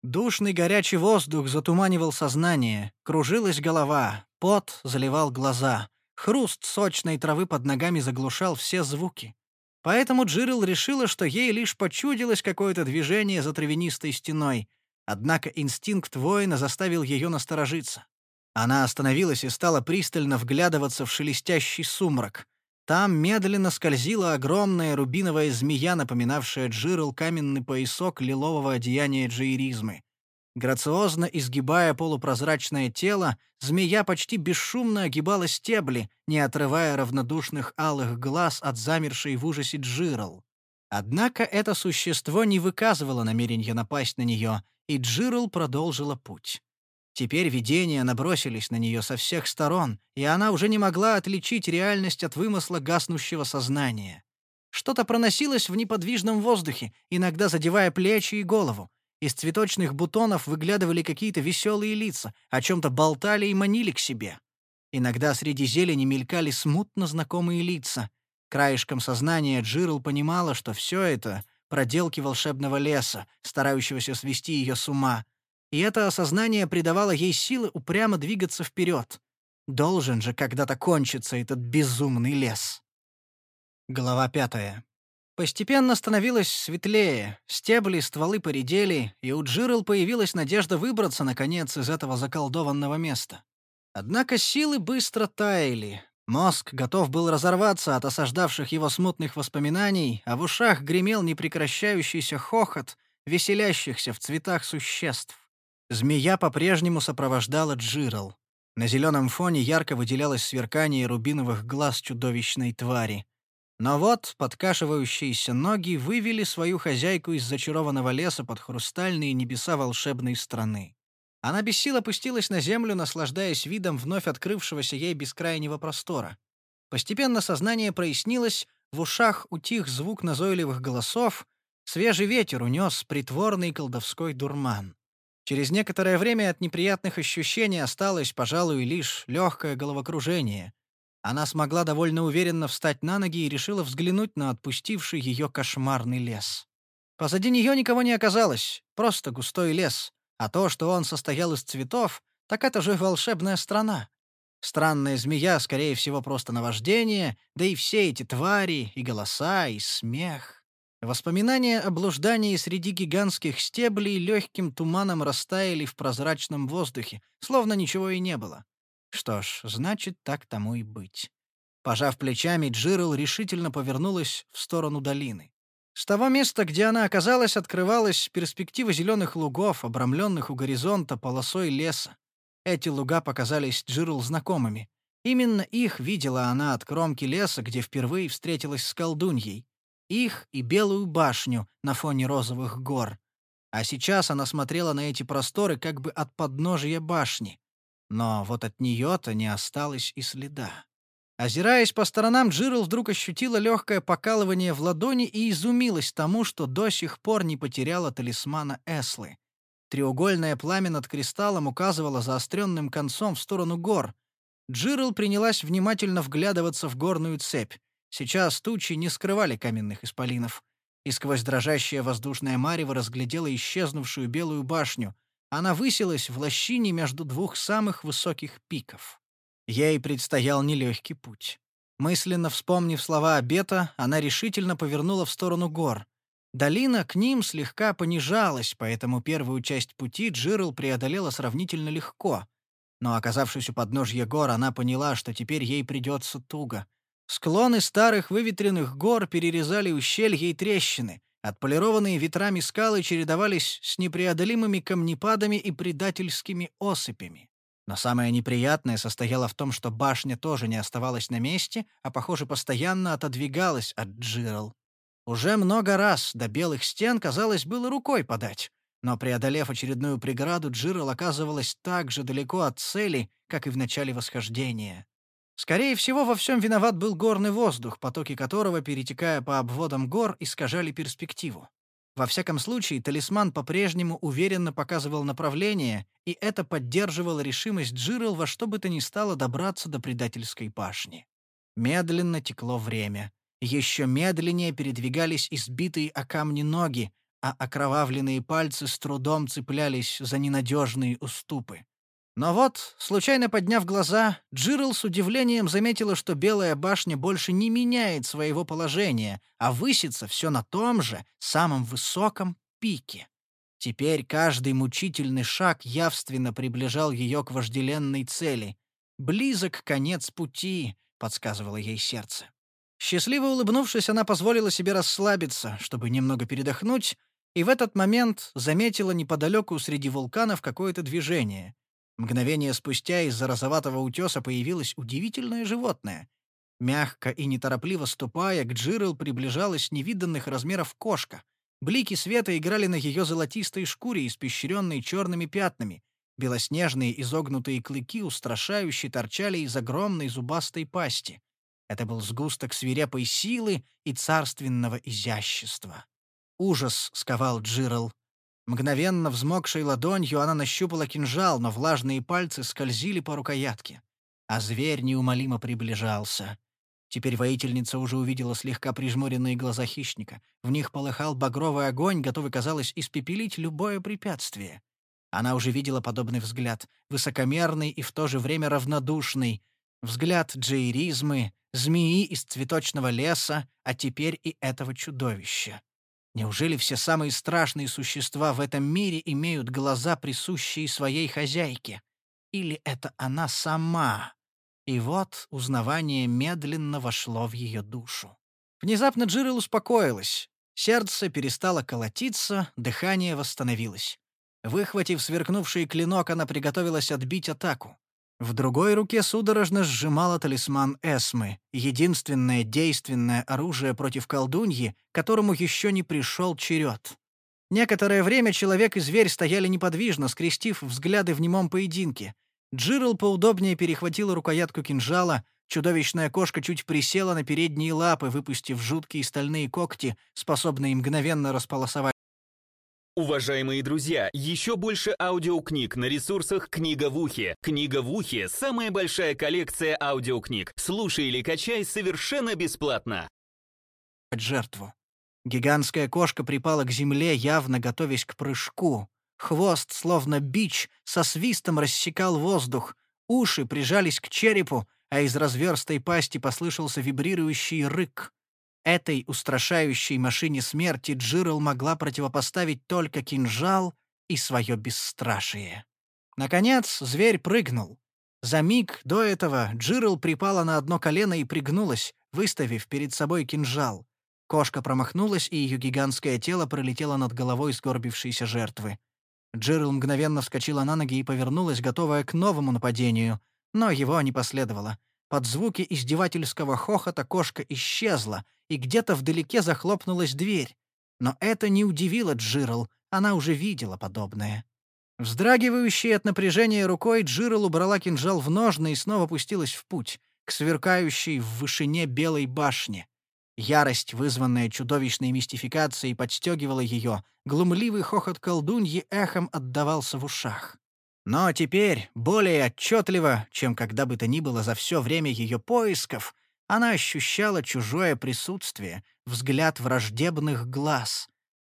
Душный горячий воздух затуманивал сознание, кружилась голова, пот заливал глаза, хруст сочной травы под ногами заглушал все звуки. Поэтому Джирл решила, что ей лишь почудилось какое-то движение за травянистой стеной — Однако инстинкт воина заставил ее насторожиться. Она остановилась и стала пристально вглядываться в шелестящий сумрак. Там медленно скользила огромная рубиновая змея, напоминавшая Джирл каменный поясок лилового одеяния джейризмы. Грациозно изгибая полупрозрачное тело, змея почти бесшумно огибала стебли, не отрывая равнодушных алых глаз от замершей в ужасе Джирл. Однако это существо не выказывало намерения напасть на нее, и Джирл продолжила путь. Теперь видения набросились на нее со всех сторон, и она уже не могла отличить реальность от вымысла гаснущего сознания. Что-то проносилось в неподвижном воздухе, иногда задевая плечи и голову. Из цветочных бутонов выглядывали какие-то веселые лица, о чем-то болтали и манили к себе. Иногда среди зелени мелькали смутно знакомые лица. Краешком сознания Джирл понимала, что все это проделки волшебного леса, старающегося свести ее с ума. И это осознание придавало ей силы упрямо двигаться вперед. Должен же когда-то кончиться этот безумный лес. Глава пятая. Постепенно становилось светлее, стебли, стволы поредели, и у Джирл появилась надежда выбраться, наконец, из этого заколдованного места. Однако силы быстро таяли, Мозг готов был разорваться от осаждавших его смутных воспоминаний, а в ушах гремел непрекращающийся хохот веселящихся в цветах существ. Змея по-прежнему сопровождала Джирл. На зеленом фоне ярко выделялось сверкание рубиновых глаз чудовищной твари. Но вот подкашивающиеся ноги вывели свою хозяйку из зачарованного леса под хрустальные небеса волшебной страны. Она без сил опустилась на землю, наслаждаясь видом вновь открывшегося ей бескрайнего простора. Постепенно сознание прояснилось, в ушах утих звук назойливых голосов, свежий ветер унес притворный колдовской дурман. Через некоторое время от неприятных ощущений осталось, пожалуй, лишь легкое головокружение. Она смогла довольно уверенно встать на ноги и решила взглянуть на отпустивший ее кошмарный лес. Позади нее никого не оказалось, просто густой лес, а то, что он состоял из цветов, так это же волшебная страна. Странная змея, скорее всего, просто наваждение, да и все эти твари, и голоса, и смех. Воспоминания о блуждании среди гигантских стеблей легким туманом растаяли в прозрачном воздухе, словно ничего и не было. Что ж, значит, так тому и быть. Пожав плечами, Джирл решительно повернулась в сторону долины. С того места, где она оказалась, открывалась перспектива зеленых лугов, обрамленных у горизонта полосой леса. Эти луга показались Джирл знакомыми. Именно их видела она от кромки леса, где впервые встретилась с колдуньей. Их и белую башню на фоне розовых гор. А сейчас она смотрела на эти просторы как бы от подножия башни. Но вот от нее-то не осталось и следа. Озираясь по сторонам, Джирл вдруг ощутила легкое покалывание в ладони и изумилась тому, что до сих пор не потеряла талисмана Эслы. Треугольное пламя над кристаллом указывало заостренным концом в сторону гор. Джирл принялась внимательно вглядываться в горную цепь. Сейчас тучи не скрывали каменных исполинов. И сквозь дрожащее воздушное марево разглядела исчезнувшую белую башню. Она высилась в лощине между двух самых высоких пиков. Ей предстоял нелегкий путь. Мысленно вспомнив слова обета, она решительно повернула в сторону гор. Долина к ним слегка понижалась, поэтому первую часть пути Джирл преодолела сравнительно легко. Но, оказавшись у подножья гор, она поняла, что теперь ей придется туго. Склоны старых выветренных гор перерезали ущелья и трещины. Отполированные ветрами скалы чередовались с непреодолимыми камнепадами и предательскими осыпями. Но самое неприятное состояло в том, что башня тоже не оставалась на месте, а, похоже, постоянно отодвигалась от Джирл. Уже много раз до белых стен, казалось, было рукой подать. Но, преодолев очередную преграду, Джирл оказывалась так же далеко от цели, как и в начале восхождения. Скорее всего, во всем виноват был горный воздух, потоки которого, перетекая по обводам гор, искажали перспективу. Во всяком случае, талисман по-прежнему уверенно показывал направление, и это поддерживало решимость Джирл во что бы то ни стало добраться до предательской башни. Медленно текло время. Еще медленнее передвигались избитые о камни ноги, а окровавленные пальцы с трудом цеплялись за ненадежные уступы. Но вот, случайно подняв глаза, Джирл с удивлением заметила, что Белая башня больше не меняет своего положения, а высится все на том же, самом высоком пике. Теперь каждый мучительный шаг явственно приближал ее к вожделенной цели. «Близок конец пути», — подсказывало ей сердце. Счастливо улыбнувшись, она позволила себе расслабиться, чтобы немного передохнуть, и в этот момент заметила неподалеку среди вулканов какое-то движение. Мгновение спустя из-за розоватого утеса появилось удивительное животное. Мягко и неторопливо ступая, к Джирл приближалась невиданных размеров кошка. Блики света играли на ее золотистой шкуре, испещренной черными пятнами. Белоснежные изогнутые клыки устрашающе торчали из огромной зубастой пасти. Это был сгусток свирепой силы и царственного изящества. Ужас сковал Джирл. Мгновенно взмокшей ладонью она нащупала кинжал, но влажные пальцы скользили по рукоятке. А зверь неумолимо приближался. Теперь воительница уже увидела слегка прижмуренные глаза хищника. В них полыхал багровый огонь, готовый, казалось, испепелить любое препятствие. Она уже видела подобный взгляд, высокомерный и в то же время равнодушный. Взгляд джейризмы, змеи из цветочного леса, а теперь и этого чудовища. Неужели все самые страшные существа в этом мире имеют глаза, присущие своей хозяйке? Или это она сама? И вот узнавание медленно вошло в ее душу. Внезапно Джирел успокоилась. Сердце перестало колотиться, дыхание восстановилось. Выхватив сверкнувший клинок, она приготовилась отбить атаку. В другой руке судорожно сжимала талисман Эсмы, единственное действенное оружие против колдуньи, которому еще не пришел черед. Некоторое время человек и зверь стояли неподвижно, скрестив взгляды в немом поединке. Джирл поудобнее перехватила рукоятку кинжала, чудовищная кошка чуть присела на передние лапы, выпустив жуткие стальные когти, способные мгновенно располосовать Уважаемые друзья, еще больше аудиокниг на ресурсах «Книга в ухе». «Книга в ухе» — самая большая коллекция аудиокниг. Слушай или качай совершенно бесплатно. Жертву. Гигантская кошка припала к земле, явно готовясь к прыжку. Хвост, словно бич, со свистом рассекал воздух. Уши прижались к черепу, а из разверстой пасти послышался вибрирующий рык. Этой устрашающей машине смерти Джирл могла противопоставить только кинжал и свое бесстрашие. Наконец, зверь прыгнул. За миг до этого Джирл припала на одно колено и пригнулась, выставив перед собой кинжал. Кошка промахнулась, и ее гигантское тело пролетело над головой сгорбившейся жертвы. Джирл мгновенно вскочила на ноги и повернулась, готовая к новому нападению, но его не последовало. Под звуки издевательского хохота кошка исчезла, и где-то вдалеке захлопнулась дверь. Но это не удивило Джирл, она уже видела подобное. Вздрагивающей от напряжения рукой Джирл убрала кинжал в ножны и снова пустилась в путь, к сверкающей в вышине белой башне. Ярость, вызванная чудовищной мистификацией, подстегивала ее, глумливый хохот колдуньи эхом отдавался в ушах. Но теперь, более отчетливо, чем когда бы то ни было за все время ее поисков, она ощущала чужое присутствие, взгляд враждебных глаз.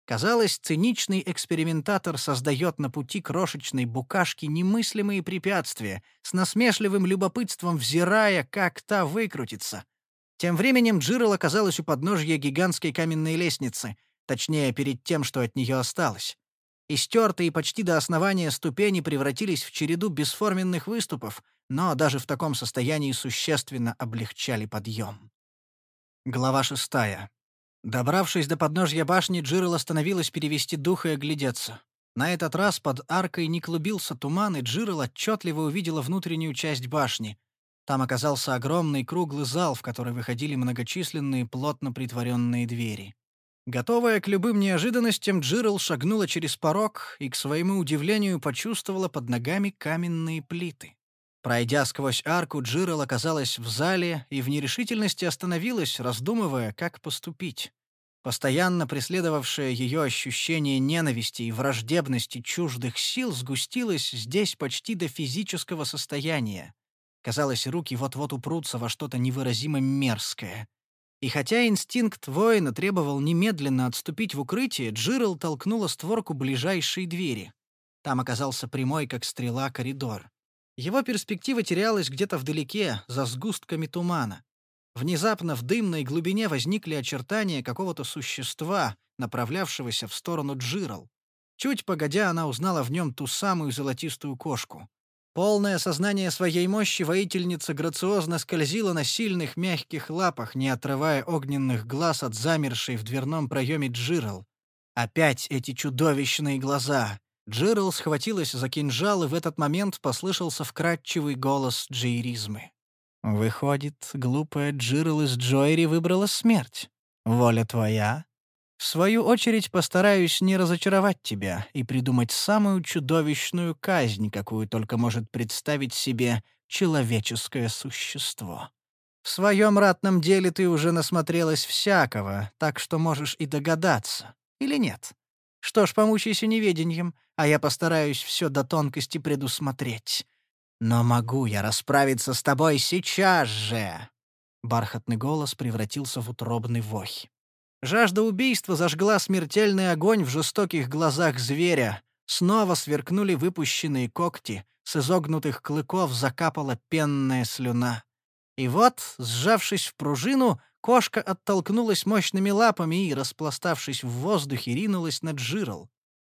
Казалось, циничный экспериментатор создает на пути крошечной букашки немыслимые препятствия, с насмешливым любопытством взирая, как та выкрутится. Тем временем Джирл оказалась у подножья гигантской каменной лестницы, точнее, перед тем, что от нее осталось. Истертые почти до основания ступени превратились в череду бесформенных выступов, но даже в таком состоянии существенно облегчали подъем. Глава шестая. Добравшись до подножья башни, Джирл остановилась перевести дух и оглядеться. На этот раз под аркой не клубился туман, и Джирл отчетливо увидела внутреннюю часть башни. Там оказался огромный круглый зал, в который выходили многочисленные плотно притворенные двери. Готовая к любым неожиданностям, Джирл шагнула через порог и, к своему удивлению, почувствовала под ногами каменные плиты. Пройдя сквозь арку, Джирл оказалась в зале и в нерешительности остановилась, раздумывая, как поступить. Постоянно преследовавшее ее ощущение ненависти и враждебности чуждых сил сгустилось здесь почти до физического состояния. Казалось, руки вот-вот упрутся во что-то невыразимо мерзкое. И хотя инстинкт воина требовал немедленно отступить в укрытие, Джирл толкнула створку ближайшей двери. Там оказался прямой, как стрела, коридор. Его перспектива терялась где-то вдалеке, за сгустками тумана. Внезапно в дымной глубине возникли очертания какого-то существа, направлявшегося в сторону Джирл. Чуть погодя, она узнала в нем ту самую золотистую кошку. Полное сознание своей мощи воительница грациозно скользила на сильных мягких лапах, не отрывая огненных глаз от замершей в дверном проеме Джирл. Опять эти чудовищные глаза. Джирл схватилась за кинжал, и в этот момент послышался вкрадчивый голос Джейризмы. «Выходит, глупая Джирл из Джойри выбрала смерть. Воля твоя, в свою очередь постараюсь не разочаровать тебя и придумать самую чудовищную казнь, какую только может представить себе человеческое существо. В своем ратном деле ты уже насмотрелась всякого, так что можешь и догадаться. Или нет? Что ж, помучайся неведением, а я постараюсь все до тонкости предусмотреть. Но могу я расправиться с тобой сейчас же!» Бархатный голос превратился в утробный вой. Жажда убийства зажгла смертельный огонь в жестоких глазах зверя. Снова сверкнули выпущенные когти, с изогнутых клыков закапала пенная слюна. И вот, сжавшись в пружину, кошка оттолкнулась мощными лапами и, распластавшись в воздухе, ринулась на Джирл.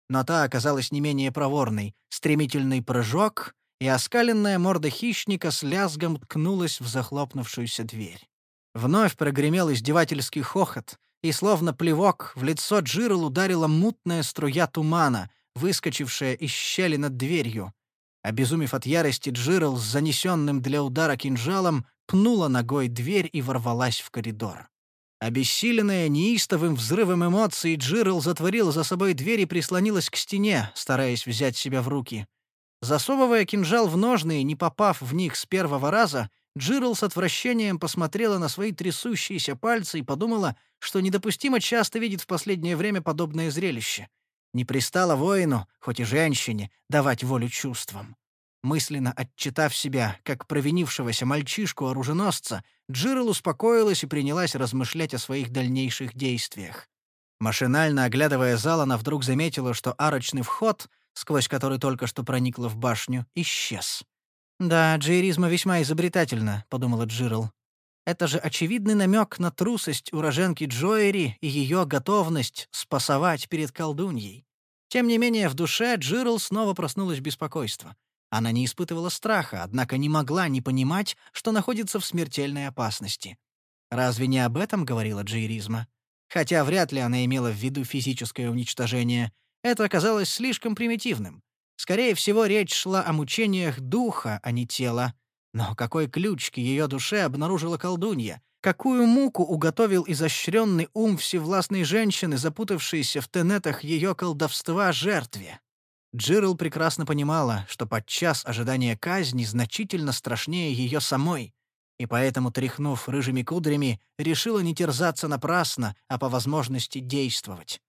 Но та оказалась не менее проворной. Стремительный прыжок, и оскаленная морда хищника с лязгом ткнулась в захлопнувшуюся дверь. Вновь прогремел издевательский хохот — и словно плевок в лицо Джирл ударила мутная струя тумана, выскочившая из щели над дверью. Обезумев от ярости, Джирл с занесенным для удара кинжалом пнула ногой дверь и ворвалась в коридор. Обессиленная неистовым взрывом эмоций, Джирл затворила за собой дверь и прислонилась к стене, стараясь взять себя в руки. Засовывая кинжал в ножны и не попав в них с первого раза, Джирл с отвращением посмотрела на свои трясущиеся пальцы и подумала, что недопустимо часто видит в последнее время подобное зрелище. Не пристало воину, хоть и женщине, давать волю чувствам. Мысленно отчитав себя, как провинившегося мальчишку-оруженосца, Джирл успокоилась и принялась размышлять о своих дальнейших действиях. Машинально оглядывая зал, она вдруг заметила, что арочный вход, сквозь который только что проникла в башню, исчез. «Да, джейризма весьма изобретательна», — подумала Джирл. «Это же очевидный намек на трусость уроженки Джоэри и ее готовность спасовать перед колдуньей. Тем не менее, в душе Джирл снова проснулось беспокойство. Она не испытывала страха, однако не могла не понимать, что находится в смертельной опасности. Разве не об этом говорила Джейризма? Хотя вряд ли она имела в виду физическое уничтожение, это оказалось слишком примитивным. Скорее всего, речь шла о мучениях духа, а не тела. Но какой ключ к ее душе обнаружила колдунья? Какую муку уготовил изощренный ум всевластной женщины, запутавшейся в тенетах ее колдовства жертве? Джирл прекрасно понимала, что подчас ожидание казни значительно страшнее ее самой, и поэтому, тряхнув рыжими кудрями, решила не терзаться напрасно, а по возможности действовать.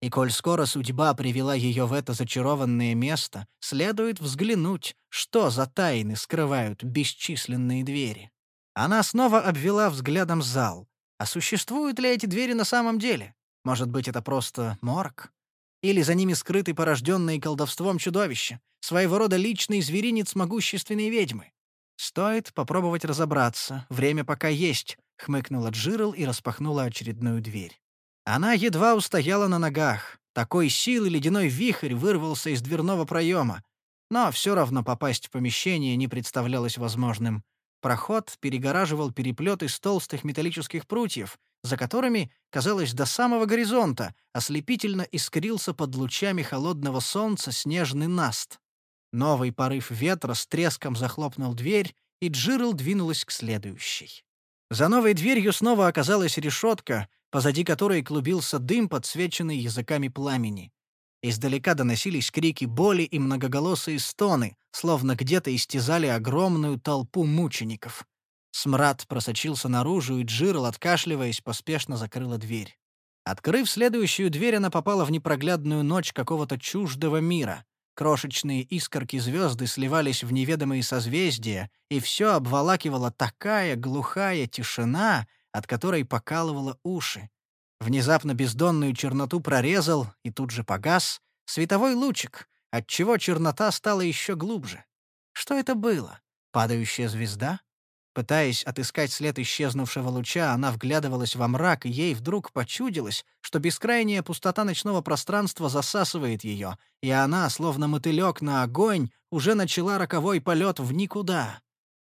И коль скоро судьба привела ее в это зачарованное место, следует взглянуть, что за тайны скрывают бесчисленные двери. Она снова обвела взглядом зал. А существуют ли эти двери на самом деле? Может быть, это просто морг? Или за ними скрытый порожденный колдовством чудовище, своего рода личный зверинец могущественной ведьмы. «Стоит попробовать разобраться. Время пока есть», — хмыкнула Джирл и распахнула очередную дверь. Она едва устояла на ногах. Такой силы ледяной вихрь вырвался из дверного проема. Но все равно попасть в помещение не представлялось возможным. Проход перегораживал переплет из толстых металлических прутьев, за которыми, казалось, до самого горизонта ослепительно искрился под лучами холодного солнца снежный наст. Новый порыв ветра с треском захлопнул дверь, и Джирл двинулась к следующей. За новой дверью снова оказалась решетка, позади которой клубился дым, подсвеченный языками пламени. Издалека доносились крики боли и многоголосые стоны, словно где-то истязали огромную толпу мучеников. Смрад просочился наружу, и Джирл, откашливаясь, поспешно закрыла дверь. Открыв следующую дверь, она попала в непроглядную ночь какого-то чуждого мира. Крошечные искорки звезды сливались в неведомые созвездия, и все обволакивала такая глухая тишина, от которой покалывало уши. Внезапно бездонную черноту прорезал и тут же погас световой лучик, отчего чернота стала еще глубже. Что это было? Падающая звезда? Пытаясь отыскать след исчезнувшего луча, она вглядывалась во мрак, и ей вдруг почудилось, что бескрайняя пустота ночного пространства засасывает ее, и она, словно мотылек на огонь, уже начала роковой полет в никуда.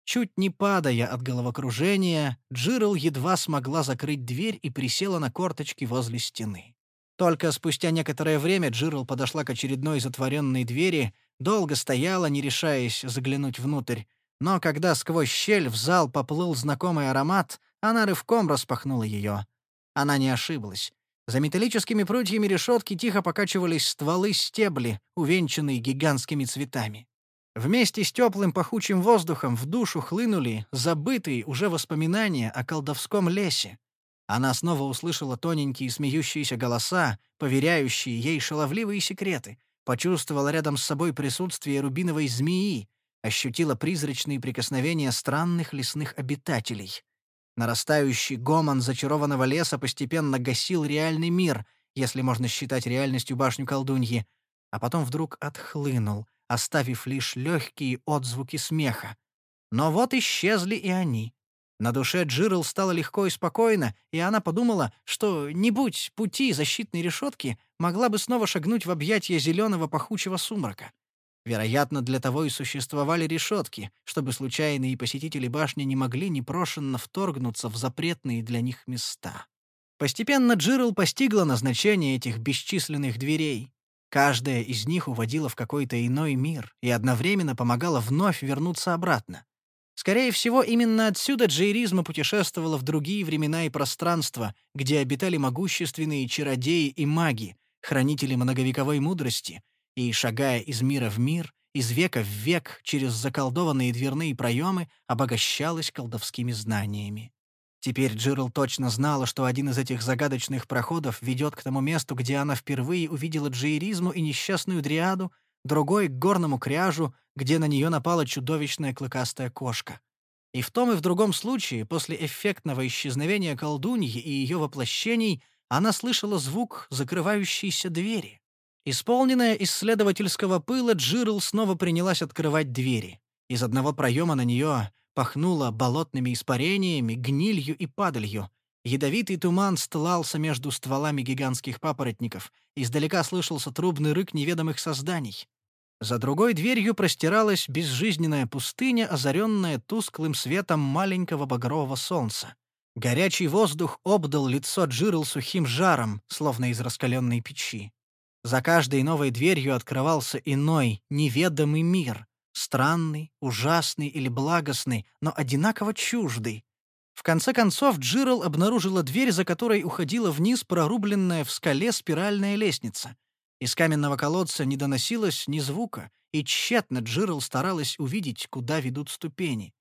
Чуть не падая от головокружения, Джирл едва смогла закрыть дверь и присела на корточки возле стены. Только спустя некоторое время Джирл подошла к очередной затворенной двери, долго стояла, не решаясь заглянуть внутрь, но когда сквозь щель в зал поплыл знакомый аромат, она рывком распахнула ее. Она не ошиблась. За металлическими прутьями решетки тихо покачивались стволы стебли, увенчанные гигантскими цветами. Вместе с теплым пахучим воздухом в душу хлынули забытые уже воспоминания о колдовском лесе. Она снова услышала тоненькие смеющиеся голоса, поверяющие ей шаловливые секреты, почувствовала рядом с собой присутствие рубиновой змеи, ощутила призрачные прикосновения странных лесных обитателей. Нарастающий гомон зачарованного леса постепенно гасил реальный мир, если можно считать реальностью башню колдуньи, а потом вдруг отхлынул, оставив лишь легкие отзвуки смеха. Но вот исчезли и они. На душе Джирл стало легко и спокойно, и она подумала, что, не будь пути защитной решетки, могла бы снова шагнуть в объятия зеленого пахучего сумрака. Вероятно, для того и существовали решетки, чтобы случайные посетители башни не могли непрошенно вторгнуться в запретные для них места. Постепенно Джирл постигла назначение этих бесчисленных дверей. Каждая из них уводила в какой-то иной мир и одновременно помогала вновь вернуться обратно. Скорее всего, именно отсюда джейризма путешествовала в другие времена и пространства, где обитали могущественные чародеи и маги, хранители многовековой мудрости, и, шагая из мира в мир, из века в век, через заколдованные дверные проемы, обогащалась колдовскими знаниями. Теперь Джирл точно знала, что один из этих загадочных проходов ведет к тому месту, где она впервые увидела джейризму и несчастную дриаду, другой — к горному кряжу, где на нее напала чудовищная клыкастая кошка. И в том и в другом случае, после эффектного исчезновения колдуньи и ее воплощений, она слышала звук закрывающейся двери. Исполненная исследовательского пыла, Джирл снова принялась открывать двери. Из одного проема на нее Пахнуло болотными испарениями, гнилью и падалью. Ядовитый туман стлался между стволами гигантских папоротников. Издалека слышался трубный рык неведомых созданий. За другой дверью простиралась безжизненная пустыня, озаренная тусклым светом маленького багрового солнца. Горячий воздух обдал лицо Джирл сухим жаром, словно из раскаленной печи. За каждой новой дверью открывался иной, неведомый мир, Странный, ужасный или благостный, но одинаково чуждый. В конце концов Джирл обнаружила дверь, за которой уходила вниз прорубленная в скале спиральная лестница. Из каменного колодца не доносилось ни звука, и тщетно Джирл старалась увидеть, куда ведут ступени.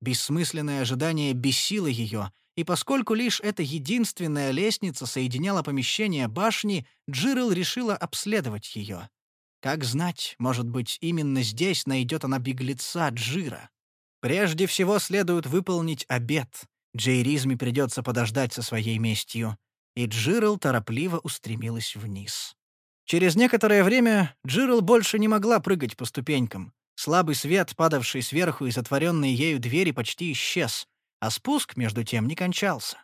Бессмысленное ожидание бесило ее, и поскольку лишь эта единственная лестница соединяла помещение башни, Джирл решила обследовать ее. Как знать, может быть, именно здесь найдет она беглеца Джира. Прежде всего следует выполнить обет. Джейризме придется подождать со своей местью. И Джирл торопливо устремилась вниз. Через некоторое время Джирл больше не могла прыгать по ступенькам. Слабый свет, падавший сверху и затворенные ею двери, почти исчез, а спуск, между тем, не кончался.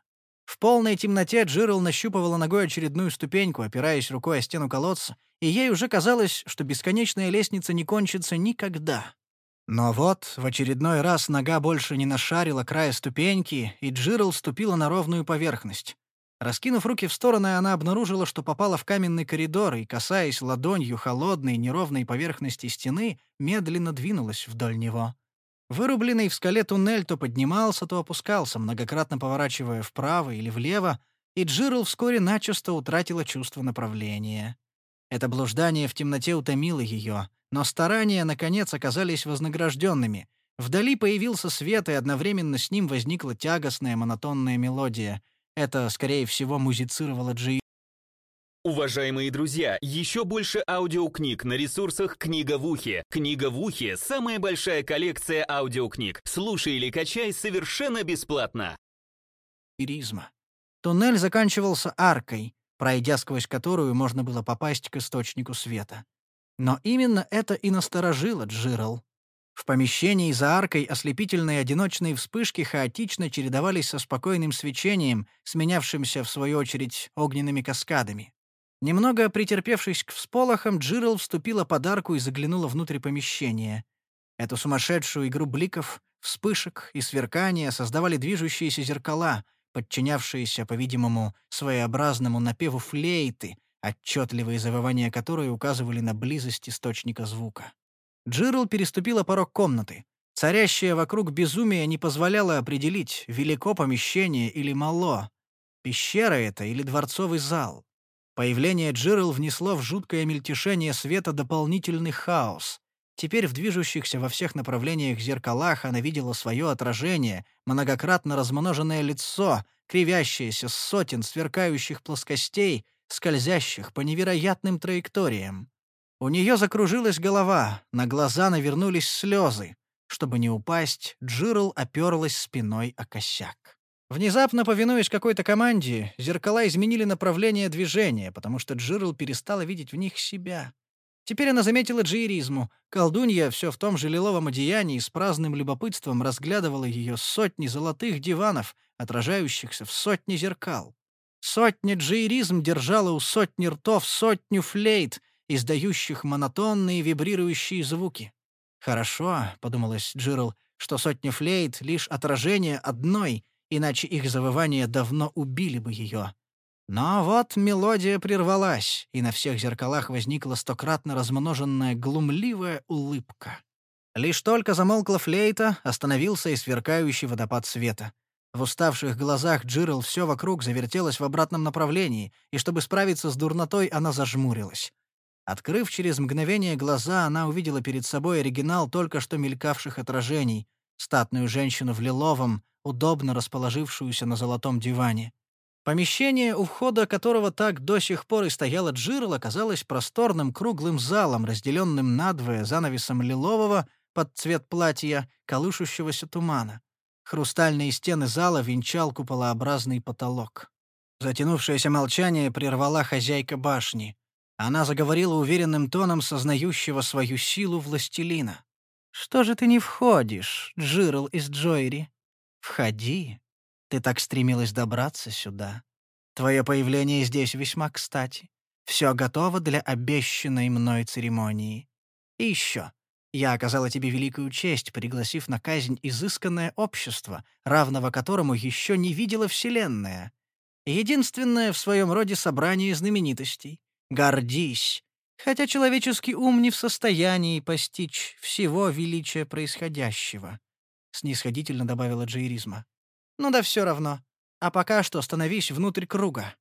В полной темноте Джирл нащупывала ногой очередную ступеньку, опираясь рукой о стену колодца, и ей уже казалось, что бесконечная лестница не кончится никогда. Но вот в очередной раз нога больше не нашарила края ступеньки, и Джирл ступила на ровную поверхность. Раскинув руки в стороны, она обнаружила, что попала в каменный коридор и, касаясь ладонью холодной неровной поверхности стены, медленно двинулась вдоль него. Вырубленный в скале туннель то поднимался, то опускался, многократно поворачивая вправо или влево, и Джирл вскоре начисто утратила чувство направления. Это блуждание в темноте утомило ее, но старания, наконец, оказались вознагражденными. Вдали появился свет, и одновременно с ним возникла тягостная монотонная мелодия. Это, скорее всего, музицировала Джи. Уважаемые друзья, еще больше аудиокниг на ресурсах «Книга в ухе». «Книга в ухе» — самая большая коллекция аудиокниг. Слушай или качай совершенно бесплатно. Иризма. Туннель заканчивался аркой, пройдя сквозь которую можно было попасть к источнику света. Но именно это и насторожило Джирл. В помещении за аркой ослепительные одиночные вспышки хаотично чередовались со спокойным свечением, сменявшимся, в свою очередь, огненными каскадами. Немного претерпевшись к всполохам, Джирл вступила под арку и заглянула внутрь помещения. Эту сумасшедшую игру бликов, вспышек и сверкания создавали движущиеся зеркала, подчинявшиеся, по-видимому, своеобразному напеву флейты, отчетливые завывания которой указывали на близость источника звука. Джирл переступила порог комнаты. Царящее вокруг безумие не позволяло определить, велико помещение или мало, пещера это или дворцовый зал. Появление Джирл внесло в жуткое мельтешение света дополнительный хаос. Теперь в движущихся во всех направлениях зеркалах она видела свое отражение, многократно размноженное лицо, кривящееся с сотен сверкающих плоскостей, скользящих по невероятным траекториям. У нее закружилась голова, на глаза навернулись слезы. Чтобы не упасть, Джирл оперлась спиной о косяк. Внезапно, повинуясь какой-то команде, зеркала изменили направление движения, потому что Джирл перестала видеть в них себя. Теперь она заметила джиеризму. Колдунья все в том же лиловом одеянии с праздным любопытством разглядывала ее сотни золотых диванов, отражающихся в сотни зеркал. Сотня джиеризм держала у сотни ртов сотню флейт, издающих монотонные вибрирующие звуки. «Хорошо», — подумалась Джирл, — «что сотня флейт — лишь отражение одной — иначе их завывания давно убили бы ее. Но вот мелодия прервалась, и на всех зеркалах возникла стократно размноженная глумливая улыбка. Лишь только замолкла флейта, остановился и сверкающий водопад света. В уставших глазах Джирл все вокруг завертелось в обратном направлении, и чтобы справиться с дурнотой, она зажмурилась. Открыв через мгновение глаза, она увидела перед собой оригинал только что мелькавших отражений. Статную женщину в лиловом, удобно расположившуюся на золотом диване. Помещение, у входа которого так до сих пор и стояло Джирл, оказалось просторным круглым залом, разделенным надвое занавесом лилового под цвет платья, колышущегося тумана. Хрустальные стены зала венчал куполообразный потолок. Затянувшееся молчание прервала хозяйка башни. Она заговорила уверенным тоном сознающего свою силу властелина. «Что же ты не входишь, Джирл из Джойри? Входи. Ты так стремилась добраться сюда. Твое появление здесь весьма кстати. Все готово для обещанной мной церемонии. И еще. Я оказала тебе великую честь, пригласив на казнь изысканное общество, равного которому еще не видела Вселенная. Единственное в своем роде собрание знаменитостей. Гордись, хотя человеческий ум не в состоянии постичь всего величия происходящего», — снисходительно добавила Джейризма. «Ну да все равно. А пока что становись внутрь круга».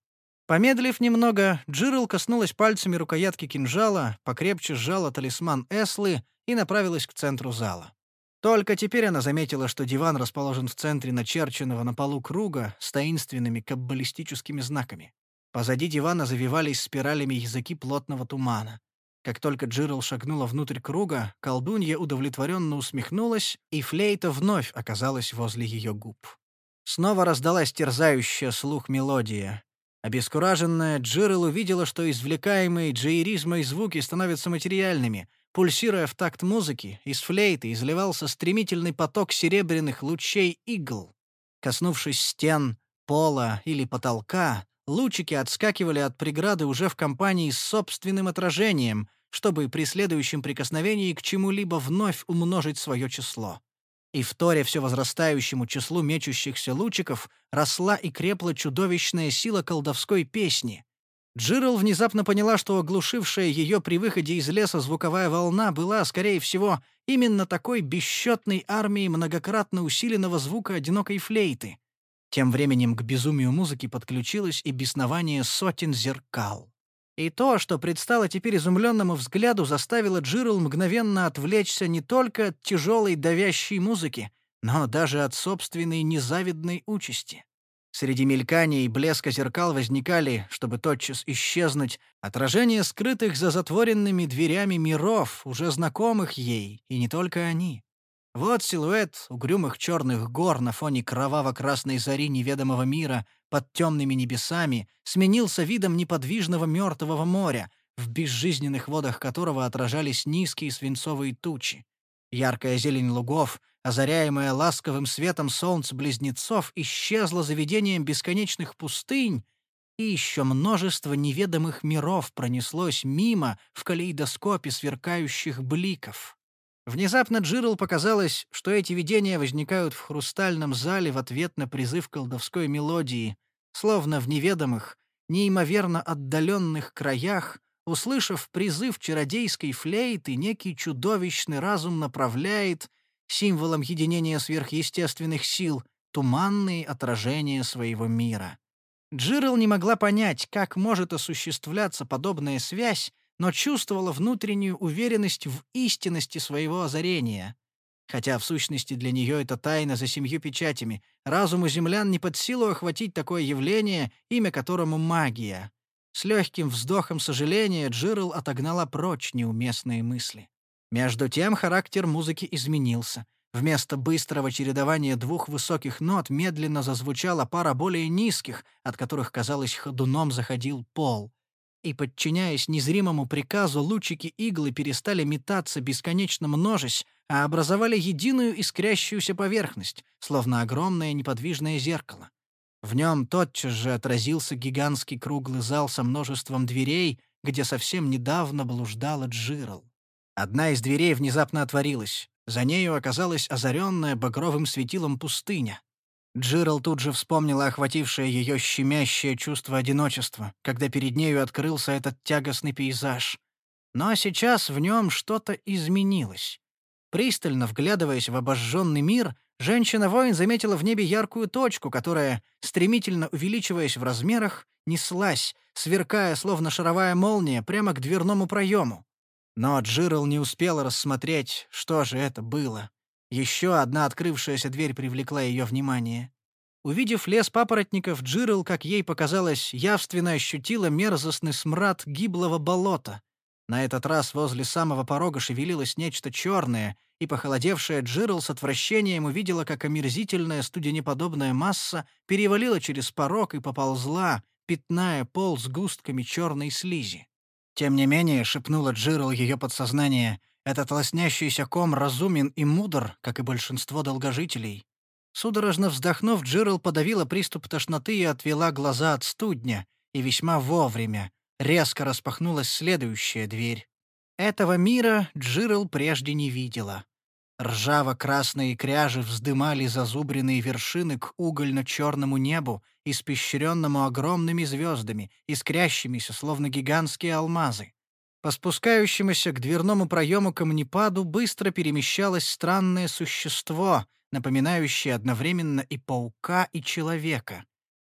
Помедлив немного, Джирл коснулась пальцами рукоятки кинжала, покрепче сжала талисман Эслы и направилась к центру зала. Только теперь она заметила, что диван расположен в центре начерченного на полу круга с таинственными каббалистическими знаками. Позади дивана завивались спиралями языки плотного тумана. Как только Джирл шагнула внутрь круга, колдунья удовлетворенно усмехнулась, и флейта вновь оказалась возле ее губ. Снова раздалась терзающая слух мелодия. Обескураженная, Джирл увидела, что извлекаемые джейризмой звуки становятся материальными. Пульсируя в такт музыки, из флейты изливался стремительный поток серебряных лучей игл. Коснувшись стен, пола или потолка, лучики отскакивали от преграды уже в компании с собственным отражением, чтобы при следующем прикосновении к чему-либо вновь умножить свое число. И в торе все возрастающему числу мечущихся лучиков росла и крепла чудовищная сила колдовской песни. Джирл внезапно поняла, что оглушившая ее при выходе из леса звуковая волна была, скорее всего, именно такой бесчетной армией многократно усиленного звука одинокой флейты — тем временем к безумию музыки подключилось и беснование сотен зеркал. И то, что предстало теперь изумленному взгляду, заставило Джирл мгновенно отвлечься не только от тяжелой давящей музыки, но даже от собственной незавидной участи. Среди мелькания и блеска зеркал возникали, чтобы тотчас исчезнуть, отражения скрытых за затворенными дверями миров, уже знакомых ей, и не только они. Вот силуэт угрюмых черных гор на фоне кроваво-красной зари неведомого мира под темными небесами сменился видом неподвижного мертвого моря, в безжизненных водах которого отражались низкие свинцовые тучи. Яркая зелень лугов, озаряемая ласковым светом солнц-близнецов, исчезла за видением бесконечных пустынь, и еще множество неведомых миров пронеслось мимо в калейдоскопе сверкающих бликов. Внезапно Джирл показалось, что эти видения возникают в хрустальном зале в ответ на призыв колдовской мелодии, словно в неведомых, неимоверно отдаленных краях, услышав призыв чародейской флейты, некий чудовищный разум направляет, символом единения сверхъестественных сил, туманные отражения своего мира. Джирл не могла понять, как может осуществляться подобная связь, но чувствовала внутреннюю уверенность в истинности своего озарения. Хотя в сущности для нее это тайна за семью печатями, разуму землян не под силу охватить такое явление, имя которому магия. С легким вздохом сожаления Джирл отогнала прочь неуместные мысли. Между тем характер музыки изменился. Вместо быстрого чередования двух высоких нот медленно зазвучала пара более низких, от которых, казалось, ходуном заходил пол и, подчиняясь незримому приказу, лучики иглы перестали метаться бесконечно множесть, а образовали единую искрящуюся поверхность, словно огромное неподвижное зеркало. В нем тотчас же отразился гигантский круглый зал со множеством дверей, где совсем недавно блуждала Джирл. Одна из дверей внезапно отворилась. За нею оказалась озаренная багровым светилом пустыня. Джирл тут же вспомнила охватившее ее щемящее чувство одиночества, когда перед нею открылся этот тягостный пейзаж. Но сейчас в нем что-то изменилось. Пристально вглядываясь в обожженный мир, женщина-воин заметила в небе яркую точку, которая, стремительно увеличиваясь в размерах, неслась, сверкая, словно шаровая молния, прямо к дверному проему. Но Джирл не успела рассмотреть, что же это было. Еще одна открывшаяся дверь привлекла ее внимание. Увидев лес папоротников, Джирл, как ей показалось, явственно ощутила мерзостный смрад гиблого болота. На этот раз возле самого порога шевелилось нечто черное, и похолодевшая Джирл с отвращением увидела, как омерзительная студенеподобная масса перевалила через порог и поползла, пятная пол с густками черной слизи. Тем не менее, шепнула Джирл ее подсознание, этот лоснящийся ком разумен и мудр, как и большинство долгожителей. Судорожно вздохнув, Джирл подавила приступ тошноты и отвела глаза от студня, и весьма вовремя. Резко распахнулась следующая дверь. Этого мира Джирл прежде не видела. Ржаво-красные кряжи вздымали зазубренные вершины к угольно-черному небу, испещренному огромными звездами, искрящимися, словно гигантские алмазы. По спускающемуся к дверному проему камнепаду быстро перемещалось странное существо, напоминающий одновременно и паука, и человека.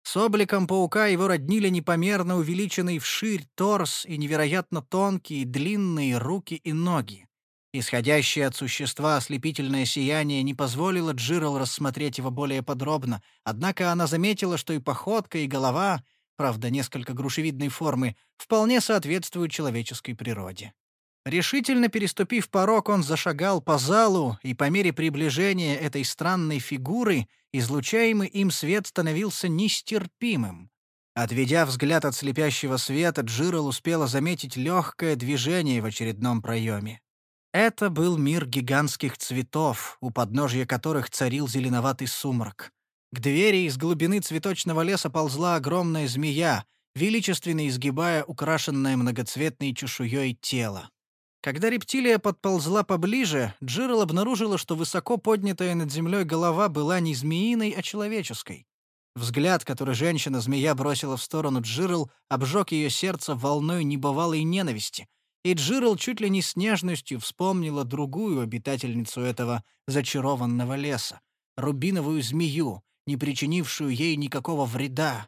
С обликом паука его роднили непомерно увеличенный вширь торс и невероятно тонкие, длинные руки и ноги. Исходящее от существа ослепительное сияние не позволило Джирл рассмотреть его более подробно, однако она заметила, что и походка, и голова, правда, несколько грушевидной формы, вполне соответствуют человеческой природе. Решительно переступив порог, он зашагал по залу, и по мере приближения этой странной фигуры излучаемый им свет становился нестерпимым. Отведя взгляд от слепящего света, Джирл успела заметить легкое движение в очередном проеме. Это был мир гигантских цветов, у подножья которых царил зеленоватый сумрак. К двери из глубины цветочного леса ползла огромная змея, величественно изгибая украшенное многоцветной чешуей тело. Когда рептилия подползла поближе, Джирл обнаружила, что высоко поднятая над землей голова была не змеиной, а человеческой. Взгляд, который женщина-змея бросила в сторону Джирл, обжег ее сердце волной небывалой ненависти, и Джирл чуть ли не с нежностью вспомнила другую обитательницу этого зачарованного леса — рубиновую змею, не причинившую ей никакого вреда,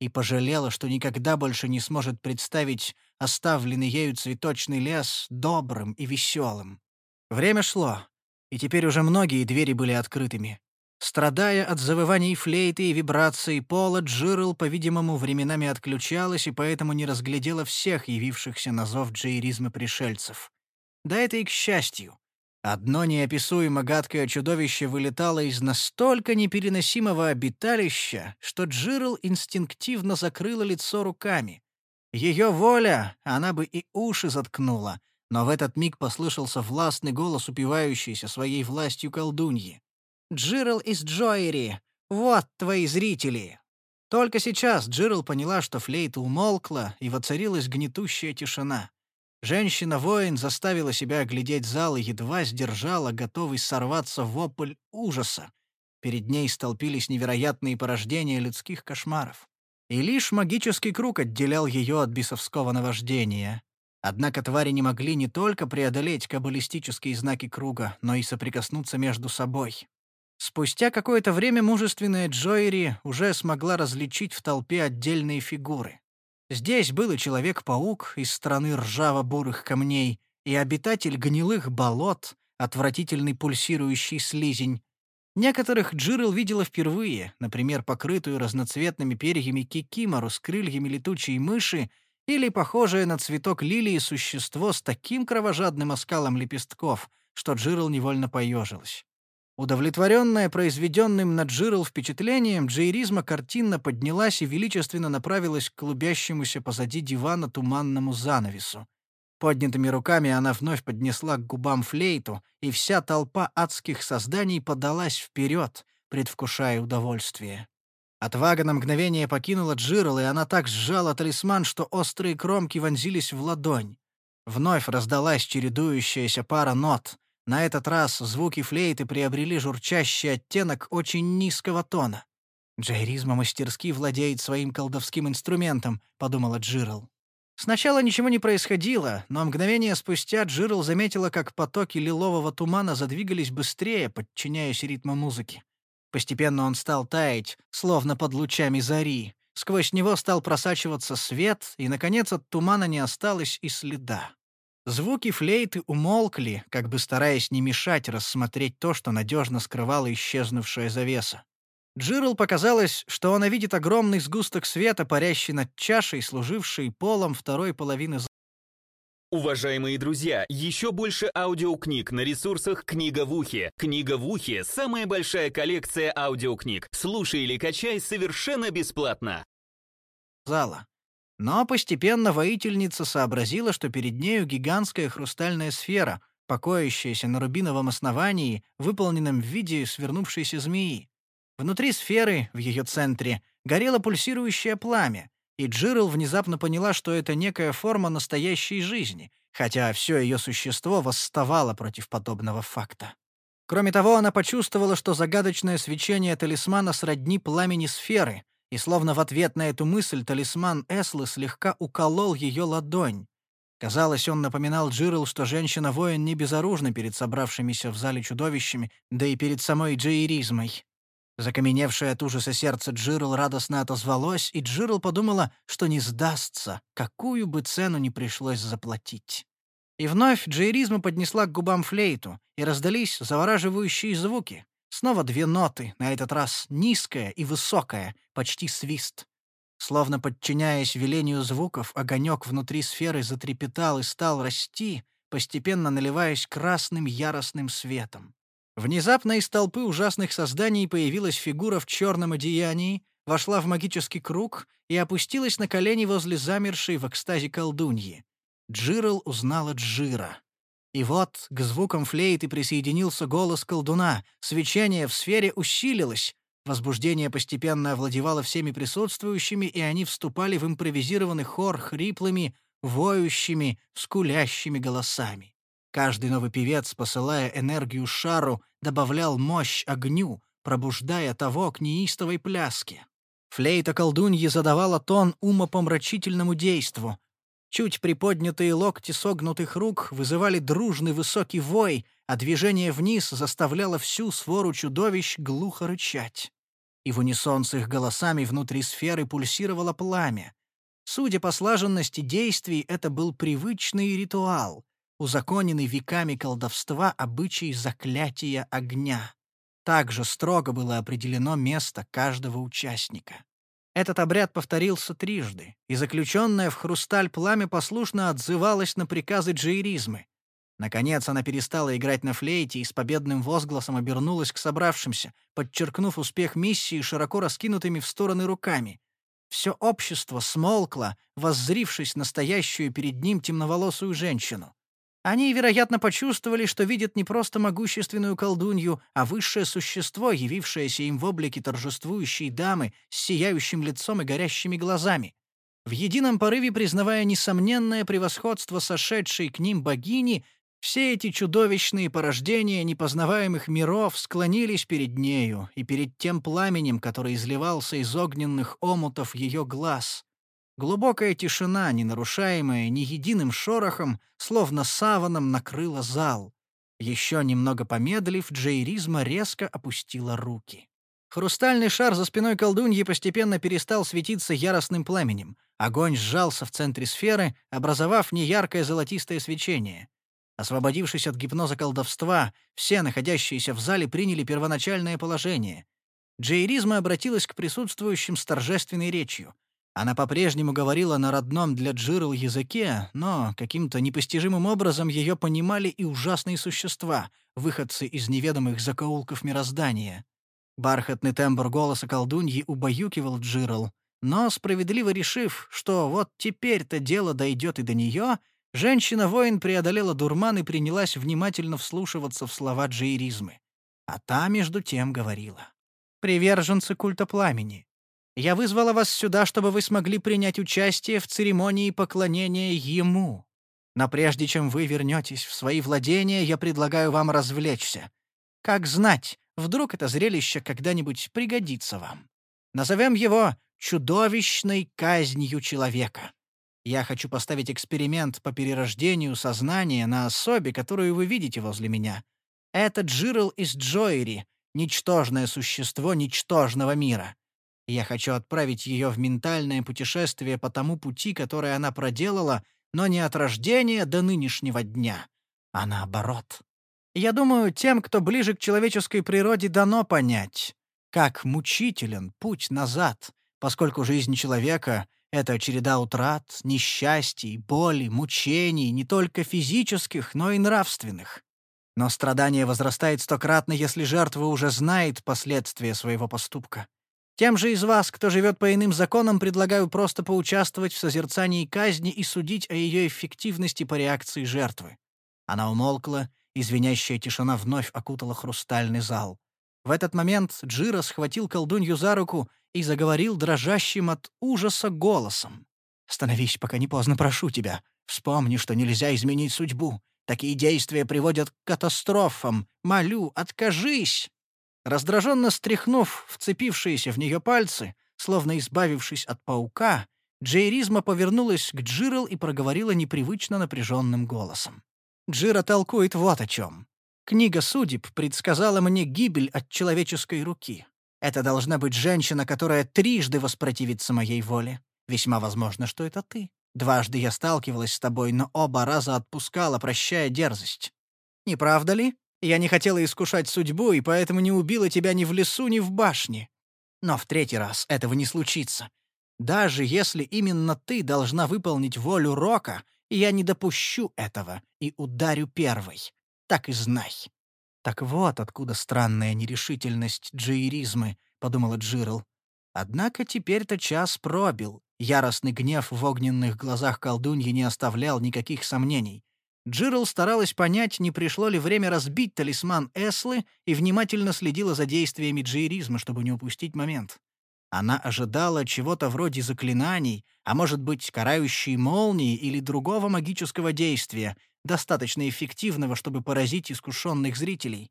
и пожалела, что никогда больше не сможет представить оставленный ею цветочный лес добрым и веселым. Время шло, и теперь уже многие двери были открытыми. Страдая от завываний флейты и вибраций пола, Джирл, по-видимому, временами отключалась и поэтому не разглядела всех явившихся на зов джейризма пришельцев. Да это и к счастью. Одно неописуемо гадкое чудовище вылетало из настолько непереносимого обиталища, что Джирл инстинктивно закрыла лицо руками. Ее воля, она бы и уши заткнула, но в этот миг послышался властный голос, упивающийся своей властью колдуньи. «Джирл из Джоэри! Вот твои зрители!» Только сейчас Джирл поняла, что флейта умолкла, и воцарилась гнетущая тишина. Женщина-воин заставила себя оглядеть зал и едва сдержала, готовый сорваться вопль ужаса. Перед ней столпились невероятные порождения людских кошмаров. И лишь магический круг отделял ее от бесовского наваждения. Однако твари не могли не только преодолеть каббалистические знаки круга, но и соприкоснуться между собой. Спустя какое-то время мужественная Джоэри уже смогла различить в толпе отдельные фигуры. Здесь был и Человек-паук из страны ржаво-бурых камней, и обитатель гнилых болот, отвратительный пульсирующий слизень. Некоторых Джирл видела впервые, например, покрытую разноцветными перьями кикимору с крыльями летучей мыши или похожее на цветок лилии существо с таким кровожадным оскалом лепестков, что Джирл невольно поежилась. Удовлетворенная произведенным над Джирл впечатлением, Джейризма картинно поднялась и величественно направилась к клубящемуся позади дивана туманному занавесу. Поднятыми руками она вновь поднесла к губам флейту, и вся толпа адских созданий подалась вперед, предвкушая удовольствие. Отвага на мгновение покинула Джирл, и она так сжала талисман, что острые кромки вонзились в ладонь. Вновь раздалась чередующаяся пара нот. На этот раз звуки флейты приобрели журчащий оттенок очень низкого тона. «Джайризма мастерски владеет своим колдовским инструментом», — подумала Джирл. Сначала ничего не происходило, но мгновение спустя Джирл заметила, как потоки лилового тумана задвигались быстрее, подчиняясь ритму музыки. Постепенно он стал таять, словно под лучами зари. Сквозь него стал просачиваться свет, и, наконец, от тумана не осталось и следа. Звуки флейты умолкли, как бы стараясь не мешать рассмотреть то, что надежно скрывала исчезнувшая завеса. Джирл показалось, что она видит огромный сгусток света, парящий над чашей, служившей полом второй половины Уважаемые друзья, еще больше аудиокниг на ресурсах «Книга в ухе». «Книга в ухе» — самая большая коллекция аудиокниг. Слушай или качай совершенно бесплатно. Зала. Но постепенно воительница сообразила, что перед нею гигантская хрустальная сфера, покоящаяся на рубиновом основании, выполненном в виде свернувшейся змеи. Внутри сферы, в ее центре, горело пульсирующее пламя, и Джирл внезапно поняла, что это некая форма настоящей жизни, хотя все ее существо восставало против подобного факта. Кроме того, она почувствовала, что загадочное свечение талисмана сродни пламени сферы, и словно в ответ на эту мысль талисман Эслы слегка уколол ее ладонь. Казалось, он напоминал Джирл, что женщина-воин не безоружна перед собравшимися в зале чудовищами, да и перед самой Джейризмой. Закаменевшее от ужаса сердце Джирл радостно отозвалось, и Джирл подумала, что не сдастся, какую бы цену ни пришлось заплатить. И вновь Джейризма поднесла к губам флейту, и раздались завораживающие звуки. Снова две ноты, на этот раз низкая и высокая, почти свист. Словно подчиняясь велению звуков, огонек внутри сферы затрепетал и стал расти, постепенно наливаясь красным яростным светом. Внезапно из толпы ужасных созданий появилась фигура в черном одеянии, вошла в магический круг и опустилась на колени возле замершей в экстазе колдуньи. Джирл узнала Джира. И вот к звукам флейты присоединился голос колдуна, свечение в сфере усилилось, возбуждение постепенно овладевало всеми присутствующими, и они вступали в импровизированный хор хриплыми, воющими, скулящими голосами. Каждый новый певец, посылая энергию шару, добавлял мощь огню, пробуждая того к неистовой пляске. Флейта колдуньи задавала тон умопомрачительному действу. Чуть приподнятые локти согнутых рук вызывали дружный высокий вой, а движение вниз заставляло всю свору чудовищ глухо рычать. И в унисон с их голосами внутри сферы пульсировало пламя. Судя по слаженности действий, это был привычный ритуал — узаконенный веками колдовства обычай заклятия огня. Также строго было определено место каждого участника. Этот обряд повторился трижды, и заключенное в хрусталь пламя послушно отзывалось на приказы джейризмы. Наконец она перестала играть на флейте и с победным возгласом обернулась к собравшимся, подчеркнув успех миссии широко раскинутыми в стороны руками. Все общество смолкло, воззрившись на стоящую перед ним темноволосую женщину. Они, вероятно, почувствовали, что видят не просто могущественную колдунью, а высшее существо, явившееся им в облике торжествующей дамы с сияющим лицом и горящими глазами. В едином порыве признавая несомненное превосходство сошедшей к ним богини, все эти чудовищные порождения непознаваемых миров склонились перед нею и перед тем пламенем, который изливался из огненных омутов ее глаз. Глубокая тишина, не нарушаемая ни единым шорохом, словно саваном накрыла зал. Еще немного помедлив, Джейризма резко опустила руки. Хрустальный шар за спиной колдуньи постепенно перестал светиться яростным пламенем. Огонь сжался в центре сферы, образовав неяркое золотистое свечение. Освободившись от гипноза колдовства, все находящиеся в зале приняли первоначальное положение. Джейризма обратилась к присутствующим с торжественной речью. Она по-прежнему говорила на родном для Джирл языке, но каким-то непостижимым образом ее понимали и ужасные существа, выходцы из неведомых закоулков мироздания. Бархатный тембр голоса колдуньи убаюкивал Джирл, но, справедливо решив, что вот теперь-то дело дойдет и до нее, женщина-воин преодолела дурман и принялась внимательно вслушиваться в слова джейризмы. А та, между тем, говорила. «Приверженцы культа пламени, я вызвала вас сюда, чтобы вы смогли принять участие в церемонии поклонения ему. Но прежде чем вы вернетесь в свои владения, я предлагаю вам развлечься. Как знать, вдруг это зрелище когда-нибудь пригодится вам. Назовем его чудовищной казнью человека. Я хочу поставить эксперимент по перерождению сознания на особе, которую вы видите возле меня. Это Джирл из Джоэри, ничтожное существо ничтожного мира. Я хочу отправить ее в ментальное путешествие по тому пути, который она проделала, но не от рождения до нынешнего дня, а наоборот. Я думаю, тем, кто ближе к человеческой природе, дано понять, как мучителен путь назад, поскольку жизнь человека — это череда утрат, несчастий, боли, мучений, не только физических, но и нравственных. Но страдание возрастает стократно, если жертва уже знает последствия своего поступка. Тем же из вас, кто живет по иным законам, предлагаю просто поучаствовать в созерцании казни и судить о ее эффективности по реакции жертвы». Она умолкла, извиняющая тишина вновь окутала хрустальный зал. В этот момент Джира схватил колдунью за руку и заговорил дрожащим от ужаса голосом. «Становись, пока не поздно, прошу тебя. Вспомни, что нельзя изменить судьбу. Такие действия приводят к катастрофам. Молю, откажись!» Раздраженно стряхнув вцепившиеся в нее пальцы, словно избавившись от паука, Джейризма повернулась к Джирл и проговорила непривычно напряженным голосом. Джира толкует вот о чем. Книга судеб предсказала мне гибель от человеческой руки. Это должна быть женщина, которая трижды воспротивится моей воле. Весьма возможно, что это ты. Дважды я сталкивалась с тобой, но оба раза отпускала, прощая дерзость. Не правда ли? Я не хотела искушать судьбу, и поэтому не убила тебя ни в лесу, ни в башне. Но в третий раз этого не случится. Даже если именно ты должна выполнить волю Рока, я не допущу этого и ударю первой. Так и знай». «Так вот откуда странная нерешительность джииризмы», — подумала Джирл. Однако теперь-то час пробил. Яростный гнев в огненных глазах колдуньи не оставлял никаких сомнений. Джирл старалась понять, не пришло ли время разбить талисман Эслы и внимательно следила за действиями джейризма, чтобы не упустить момент. Она ожидала чего-то вроде заклинаний, а может быть, карающей молнии или другого магического действия, достаточно эффективного, чтобы поразить искушенных зрителей.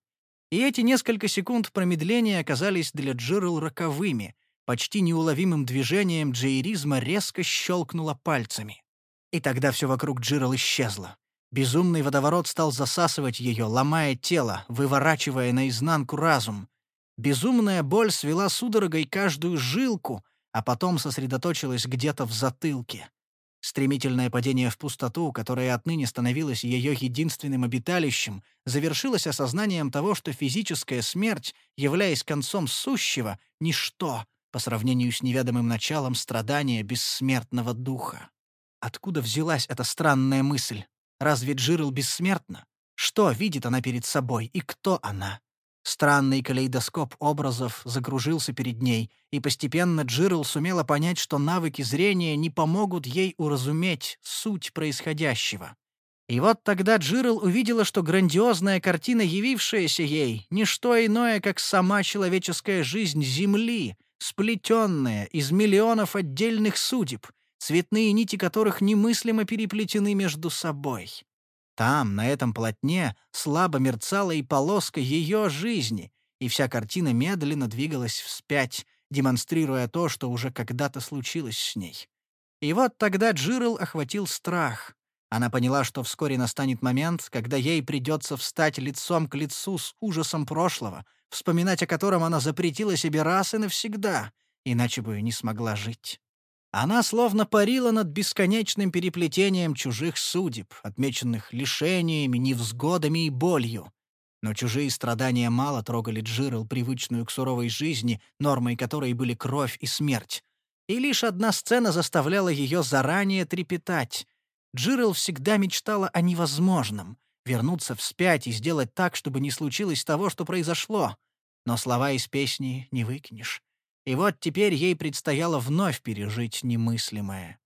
И эти несколько секунд промедления оказались для Джирл роковыми. Почти неуловимым движением джейризма резко щелкнула пальцами. И тогда все вокруг Джирл исчезло. Безумный водоворот стал засасывать ее, ломая тело, выворачивая наизнанку разум. Безумная боль свела судорогой каждую жилку, а потом сосредоточилась где-то в затылке. Стремительное падение в пустоту, которое отныне становилось ее единственным обиталищем, завершилось осознанием того, что физическая смерть, являясь концом сущего, — ничто по сравнению с неведомым началом страдания бессмертного духа. Откуда взялась эта странная мысль? Разве Джирл бессмертна? Что видит она перед собой и кто она? Странный калейдоскоп образов закружился перед ней, и постепенно Джирл сумела понять, что навыки зрения не помогут ей уразуметь суть происходящего. И вот тогда Джирл увидела, что грандиозная картина, явившаяся ей, — не что иное, как сама человеческая жизнь Земли, сплетенная из миллионов отдельных судеб — цветные нити которых немыслимо переплетены между собой. Там, на этом полотне, слабо мерцала и полоска ее жизни, и вся картина медленно двигалась вспять, демонстрируя то, что уже когда-то случилось с ней. И вот тогда Джирл охватил страх. Она поняла, что вскоре настанет момент, когда ей придется встать лицом к лицу с ужасом прошлого, вспоминать о котором она запретила себе раз и навсегда, иначе бы не смогла жить. Она словно парила над бесконечным переплетением чужих судеб, отмеченных лишениями, невзгодами и болью. Но чужие страдания мало трогали Джирл, привычную к суровой жизни, нормой которой были кровь и смерть. И лишь одна сцена заставляла ее заранее трепетать. Джирл всегда мечтала о невозможном — вернуться вспять и сделать так, чтобы не случилось того, что произошло. Но слова из песни не выкинешь. И вот теперь ей предстояло вновь пережить немыслимое.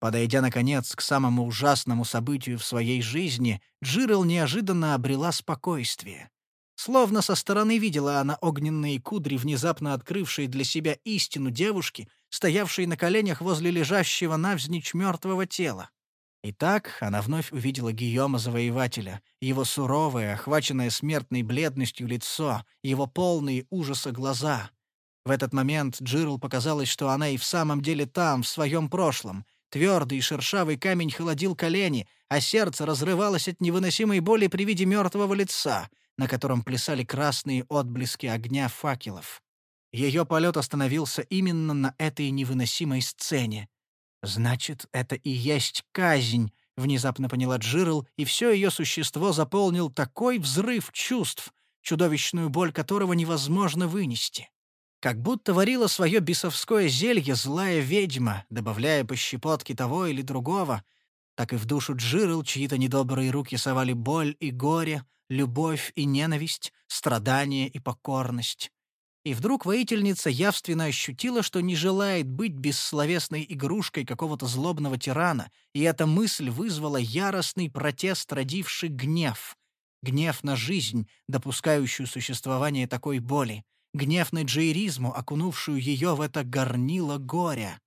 Подойдя, наконец, к самому ужасному событию в своей жизни, Джирл неожиданно обрела спокойствие. Словно со стороны видела она огненные кудри, внезапно открывшие для себя истину девушки, стоявшей на коленях возле лежащего навзничь мертвого тела. Итак, она вновь увидела Гийома Завоевателя, его суровое, охваченное смертной бледностью лицо, его полные ужаса глаза, в этот момент Джирл показалось, что она и в самом деле там, в своем прошлом. Твердый и шершавый камень холодил колени, а сердце разрывалось от невыносимой боли при виде мертвого лица, на котором плясали красные отблески огня факелов. Ее полет остановился именно на этой невыносимой сцене. Значит, это и есть казнь, — внезапно поняла Джирл, и все ее существо заполнил такой взрыв чувств, чудовищную боль которого невозможно вынести. Как будто варила свое бесовское зелье злая ведьма, добавляя по щепотке того или другого, так и в душу Джирл чьи-то недобрые руки совали боль и горе, любовь и ненависть, страдание и покорность. И вдруг воительница явственно ощутила, что не желает быть бессловесной игрушкой какого-то злобного тирана, и эта мысль вызвала яростный протест, родивший гнев. Гнев на жизнь, допускающую существование такой боли гнев на джейризму, окунувшую ее в это горнило горя.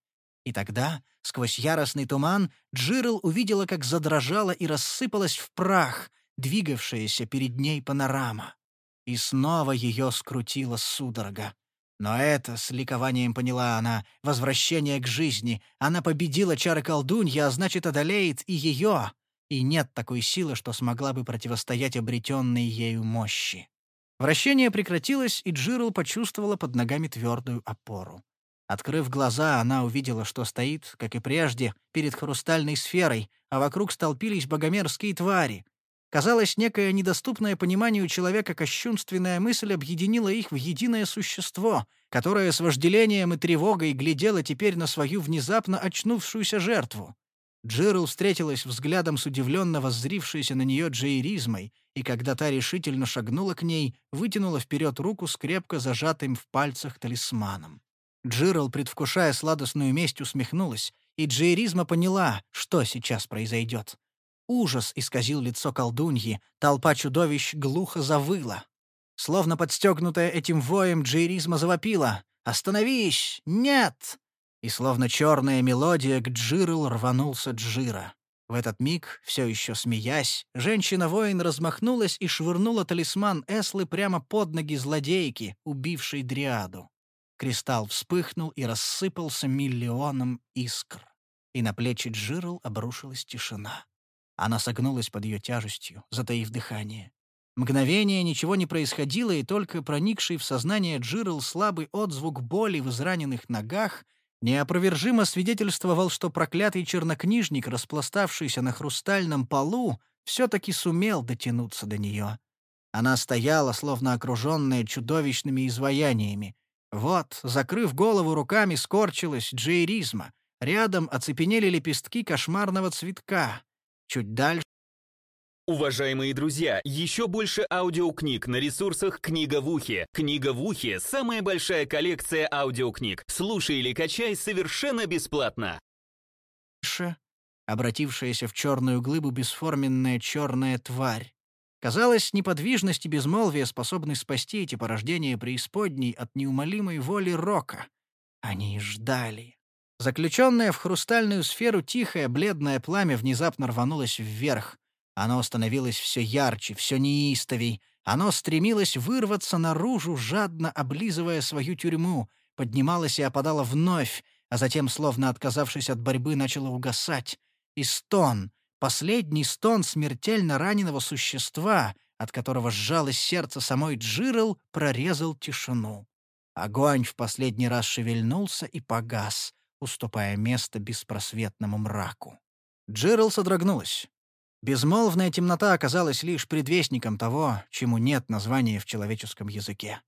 И тогда, сквозь яростный туман, Джирл увидела, как задрожала и рассыпалась в прах, двигавшаяся перед ней панорама. И снова ее скрутила судорога. Но это, с ликованием поняла она, возвращение к жизни. Она победила чары колдунья, а значит, одолеет и ее. И нет такой силы, что смогла бы противостоять обретенной ею мощи. Вращение прекратилось, и Джирл почувствовала под ногами твердую опору. Открыв глаза, она увидела, что стоит, как и прежде, перед хрустальной сферой, а вокруг столпились богомерзкие твари. Казалось, некое недоступное пониманию человека кощунственная мысль объединила их в единое существо, которое с вожделением и тревогой глядело теперь на свою внезапно очнувшуюся жертву. Джирл встретилась взглядом с удивленно воззрившейся на нее Джейризмой, и когда та решительно шагнула к ней, вытянула вперед руку с крепко зажатым в пальцах талисманом. Джирл, предвкушая сладостную месть, усмехнулась, и Джейризма поняла, что сейчас произойдет. Ужас исказил лицо колдуньи, толпа чудовищ глухо завыла. Словно подстегнутая этим воем, Джейризма завопила. «Остановись! Нет!» И словно черная мелодия к Джирл рванулся Джира. В этот миг, все еще смеясь, женщина-воин размахнулась и швырнула талисман Эслы прямо под ноги злодейки, убившей Дриаду. Кристалл вспыхнул и рассыпался миллионом искр. И на плечи Джирл обрушилась тишина. Она согнулась под ее тяжестью, затаив дыхание. Мгновение ничего не происходило, и только проникший в сознание Джирл слабый отзвук боли в израненных ногах — неопровержимо свидетельствовал, что проклятый чернокнижник, распластавшийся на хрустальном полу, все-таки сумел дотянуться до нее. Она стояла, словно окруженная чудовищными изваяниями. Вот, закрыв голову руками, скорчилась джейризма. Рядом оцепенели лепестки кошмарного цветка. Чуть дальше Уважаемые друзья, еще больше аудиокниг на ресурсах «Книга в ухе». «Книга в ухе» — самая большая коллекция аудиокниг. Слушай или качай совершенно бесплатно. обратившаяся в черную глыбу бесформенная черная тварь. Казалось, неподвижность и безмолвие способны спасти эти порождения преисподней от неумолимой воли Рока. Они ждали. Заключенное в хрустальную сферу тихое бледное пламя внезапно рванулось вверх — оно становилось все ярче, все неистовей. Оно стремилось вырваться наружу, жадно облизывая свою тюрьму, поднималось и опадало вновь, а затем, словно отказавшись от борьбы, начало угасать. И стон, последний стон смертельно раненого существа, от которого сжалось сердце самой Джирл, прорезал тишину. Огонь в последний раз шевельнулся и погас, уступая место беспросветному мраку. Джирл содрогнулась. Безмолвная темнота оказалась лишь предвестником того, чему нет названия в человеческом языке.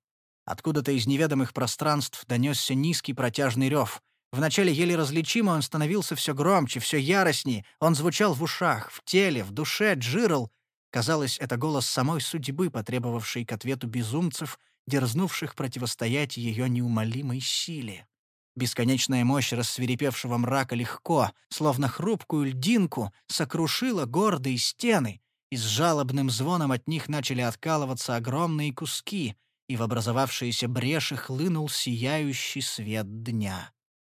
Откуда-то из неведомых пространств донесся низкий протяжный рев. Вначале еле различимо он становился все громче, все яростнее. Он звучал в ушах, в теле, в душе, джирл. Казалось, это голос самой судьбы, потребовавшей к ответу безумцев, дерзнувших противостоять ее неумолимой силе. Бесконечная мощь рассверепевшего мрака легко, словно хрупкую льдинку, сокрушила гордые стены, и с жалобным звоном от них начали откалываться огромные куски, и в образовавшиеся бреши хлынул сияющий свет дня.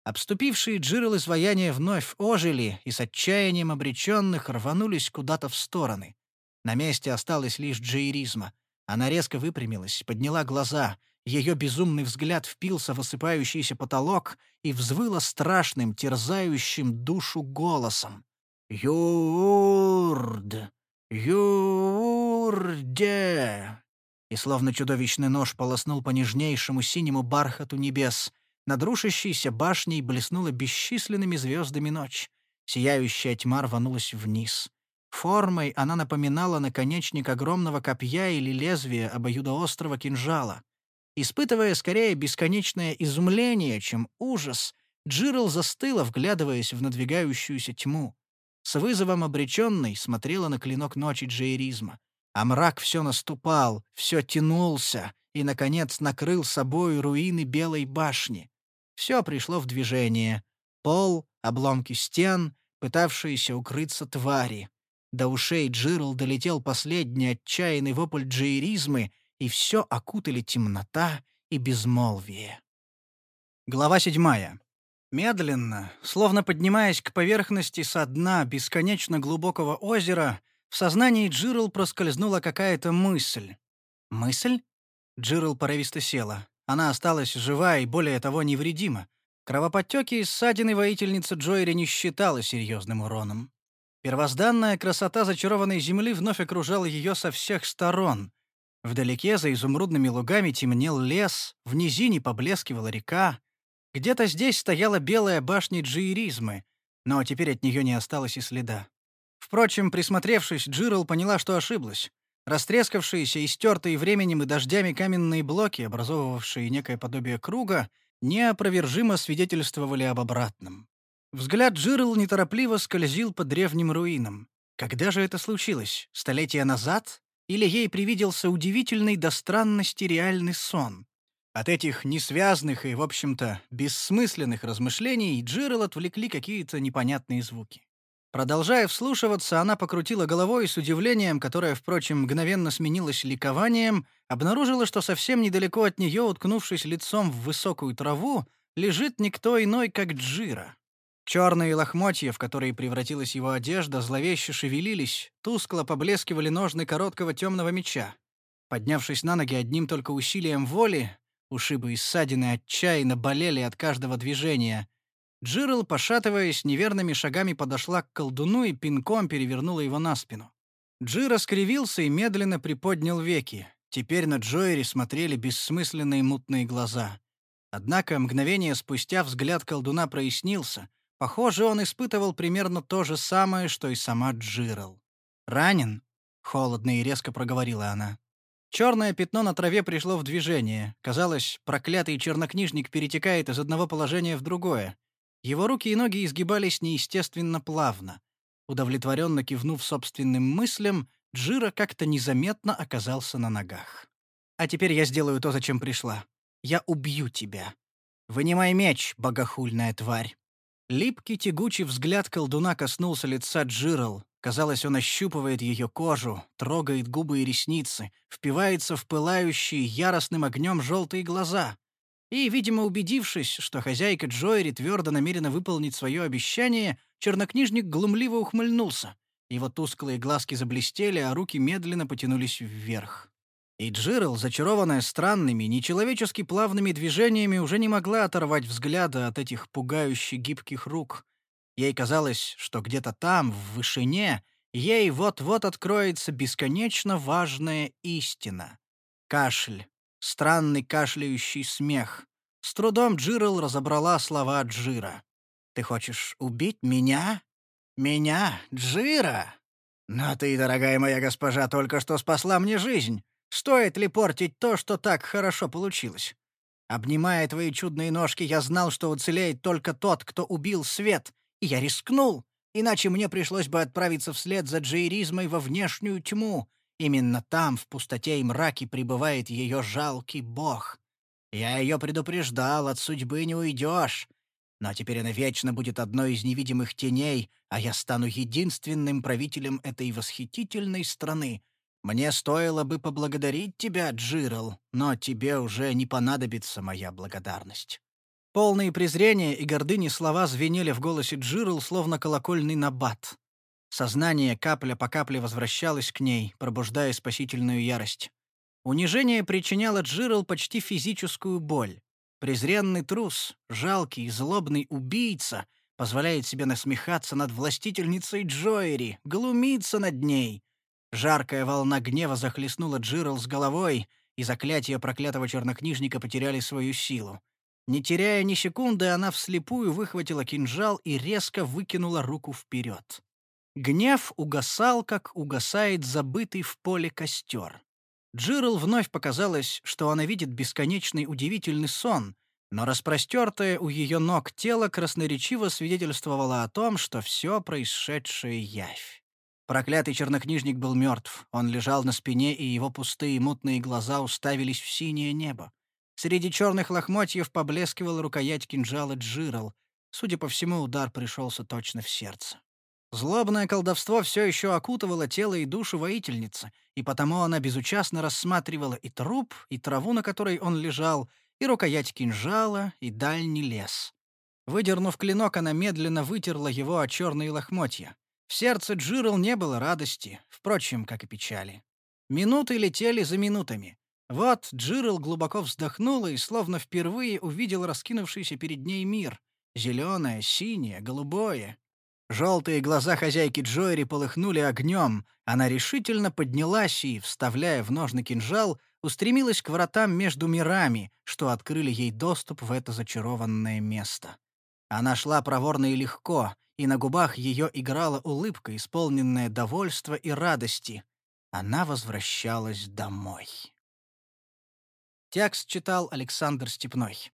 Обступившие джирл изваяния вновь ожили и с отчаянием обреченных рванулись куда-то в стороны. На месте осталась лишь джейризма. Она резко выпрямилась, подняла глаза — ее безумный взгляд впился в осыпающийся потолок и взвыла страшным, терзающим душу голосом. «Юрд! Юрде!» И словно чудовищный нож полоснул по нежнейшему синему бархату небес. Над рушащейся башней блеснула бесчисленными звездами ночь. Сияющая тьма рванулась вниз. Формой она напоминала наконечник огромного копья или лезвия обоюдоострого кинжала. Испытывая скорее бесконечное изумление, чем ужас, Джирл застыла, вглядываясь в надвигающуюся тьму. С вызовом обреченной смотрела на клинок ночи джейризма. А мрак все наступал, все тянулся и, наконец, накрыл собой руины Белой башни. Все пришло в движение. Пол, обломки стен, пытавшиеся укрыться твари. До ушей Джирл долетел последний отчаянный вопль джейризмы, и все окутали темнота и безмолвие. Глава седьмая. Медленно, словно поднимаясь к поверхности со дна бесконечно глубокого озера, в сознании Джирл проскользнула какая-то мысль. Мысль? Джирл порывисто села. Она осталась жива и, более того, невредима. Кровоподтеки и ссадины воительницы Джойри не считала серьезным уроном. Первозданная красота зачарованной земли вновь окружала ее со всех сторон. Вдалеке, за изумрудными лугами, темнел лес, в низине поблескивала река. Где-то здесь стояла белая башня джиеризмы, но теперь от нее не осталось и следа. Впрочем, присмотревшись, Джирл поняла, что ошиблась. Растрескавшиеся и стертые временем и дождями каменные блоки, образовывавшие некое подобие круга, неопровержимо свидетельствовали об обратном. Взгляд Джирл неторопливо скользил по древним руинам. Когда же это случилось? Столетия назад? Или ей привиделся удивительный до странности реальный сон? От этих несвязных и, в общем-то, бессмысленных размышлений Джирл отвлекли какие-то непонятные звуки. Продолжая вслушиваться, она покрутила головой с удивлением, которое, впрочем, мгновенно сменилось ликованием, обнаружила, что совсем недалеко от нее, уткнувшись лицом в высокую траву, лежит никто иной, как Джира. Черные лохмотья, в которые превратилась его одежда, зловеще шевелились, тускло поблескивали ножны короткого темного меча. Поднявшись на ноги одним только усилием воли, Ушибы и ссадины отчаянно болели от каждого движения. Джирл, пошатываясь, неверными шагами подошла к колдуну и пинком перевернула его на спину. Джира скривился и медленно приподнял веки. Теперь на Джоэри смотрели бессмысленные мутные глаза. Однако мгновение спустя взгляд колдуна прояснился. Похоже, он испытывал примерно то же самое, что и сама Джирл. «Ранен?» — холодно и резко проговорила она. Черное пятно на траве пришло в движение. Казалось, проклятый чернокнижник перетекает из одного положения в другое. Его руки и ноги изгибались неестественно плавно. Удовлетворенно кивнув собственным мыслям, Джира как-то незаметно оказался на ногах. «А теперь я сделаю то, зачем пришла. Я убью тебя. Вынимай меч, богохульная тварь». Липкий тягучий взгляд колдуна коснулся лица Джирл, Казалось, он ощупывает ее кожу, трогает губы и ресницы, впивается в пылающие яростным огнем желтые глаза. И, видимо, убедившись, что хозяйка Джоэри твердо намерена выполнить свое обещание, чернокнижник глумливо ухмыльнулся. Его тусклые глазки заблестели, а руки медленно потянулись вверх. И Джирл, зачарованная странными, нечеловечески плавными движениями, уже не могла оторвать взгляда от этих пугающе гибких рук, Ей казалось, что где-то там, в вышине, ей вот-вот откроется бесконечно важная истина. Кашель. Странный кашляющий смех. С трудом Джирл разобрала слова Джира. «Ты хочешь убить меня? Меня, Джира? Но ты, дорогая моя госпожа, только что спасла мне жизнь. Стоит ли портить то, что так хорошо получилось? Обнимая твои чудные ножки, я знал, что уцелеет только тот, кто убил свет, и я рискнул, иначе мне пришлось бы отправиться вслед за джейризмой во внешнюю тьму. Именно там, в пустоте и мраке, пребывает ее жалкий бог. Я ее предупреждал, от судьбы не уйдешь. Но теперь она вечно будет одной из невидимых теней, а я стану единственным правителем этой восхитительной страны. Мне стоило бы поблагодарить тебя, Джирл, но тебе уже не понадобится моя благодарность. Полные презрения и гордыни слова звенели в голосе Джирл, словно колокольный набат. Сознание капля по капле возвращалось к ней, пробуждая спасительную ярость. Унижение причиняло Джирл почти физическую боль. Презренный трус, жалкий, злобный убийца позволяет себе насмехаться над властительницей Джоэри, глумиться над ней. Жаркая волна гнева захлестнула Джирл с головой, и заклятия проклятого чернокнижника потеряли свою силу. Не теряя ни секунды, она вслепую выхватила кинжал и резко выкинула руку вперед. Гнев угасал, как угасает забытый в поле костер. Джирл вновь показалось, что она видит бесконечный удивительный сон, но распростертое у ее ног тело красноречиво свидетельствовало о том, что все происшедшее — явь. Проклятый чернокнижник был мертв. Он лежал на спине, и его пустые мутные глаза уставились в синее небо. Среди черных лохмотьев поблескивала рукоять кинжала Джирл. Судя по всему, удар пришелся точно в сердце. Злобное колдовство все еще окутывало тело и душу воительницы, и потому она безучастно рассматривала и труп, и траву, на которой он лежал, и рукоять кинжала, и дальний лес. Выдернув клинок, она медленно вытерла его о черные лохмотья. В сердце Джирл не было радости, впрочем, как и печали. Минуты летели за минутами. Вот Джирл глубоко вздохнула и словно впервые увидел раскинувшийся перед ней мир. Зеленое, синее, голубое. Желтые глаза хозяйки Джойри полыхнули огнем. Она решительно поднялась и, вставляя в ножны кинжал, устремилась к вратам между мирами, что открыли ей доступ в это зачарованное место. Она шла проворно и легко, и на губах ее играла улыбка, исполненная довольства и радости. Она возвращалась домой. Текст читал Александр Степной.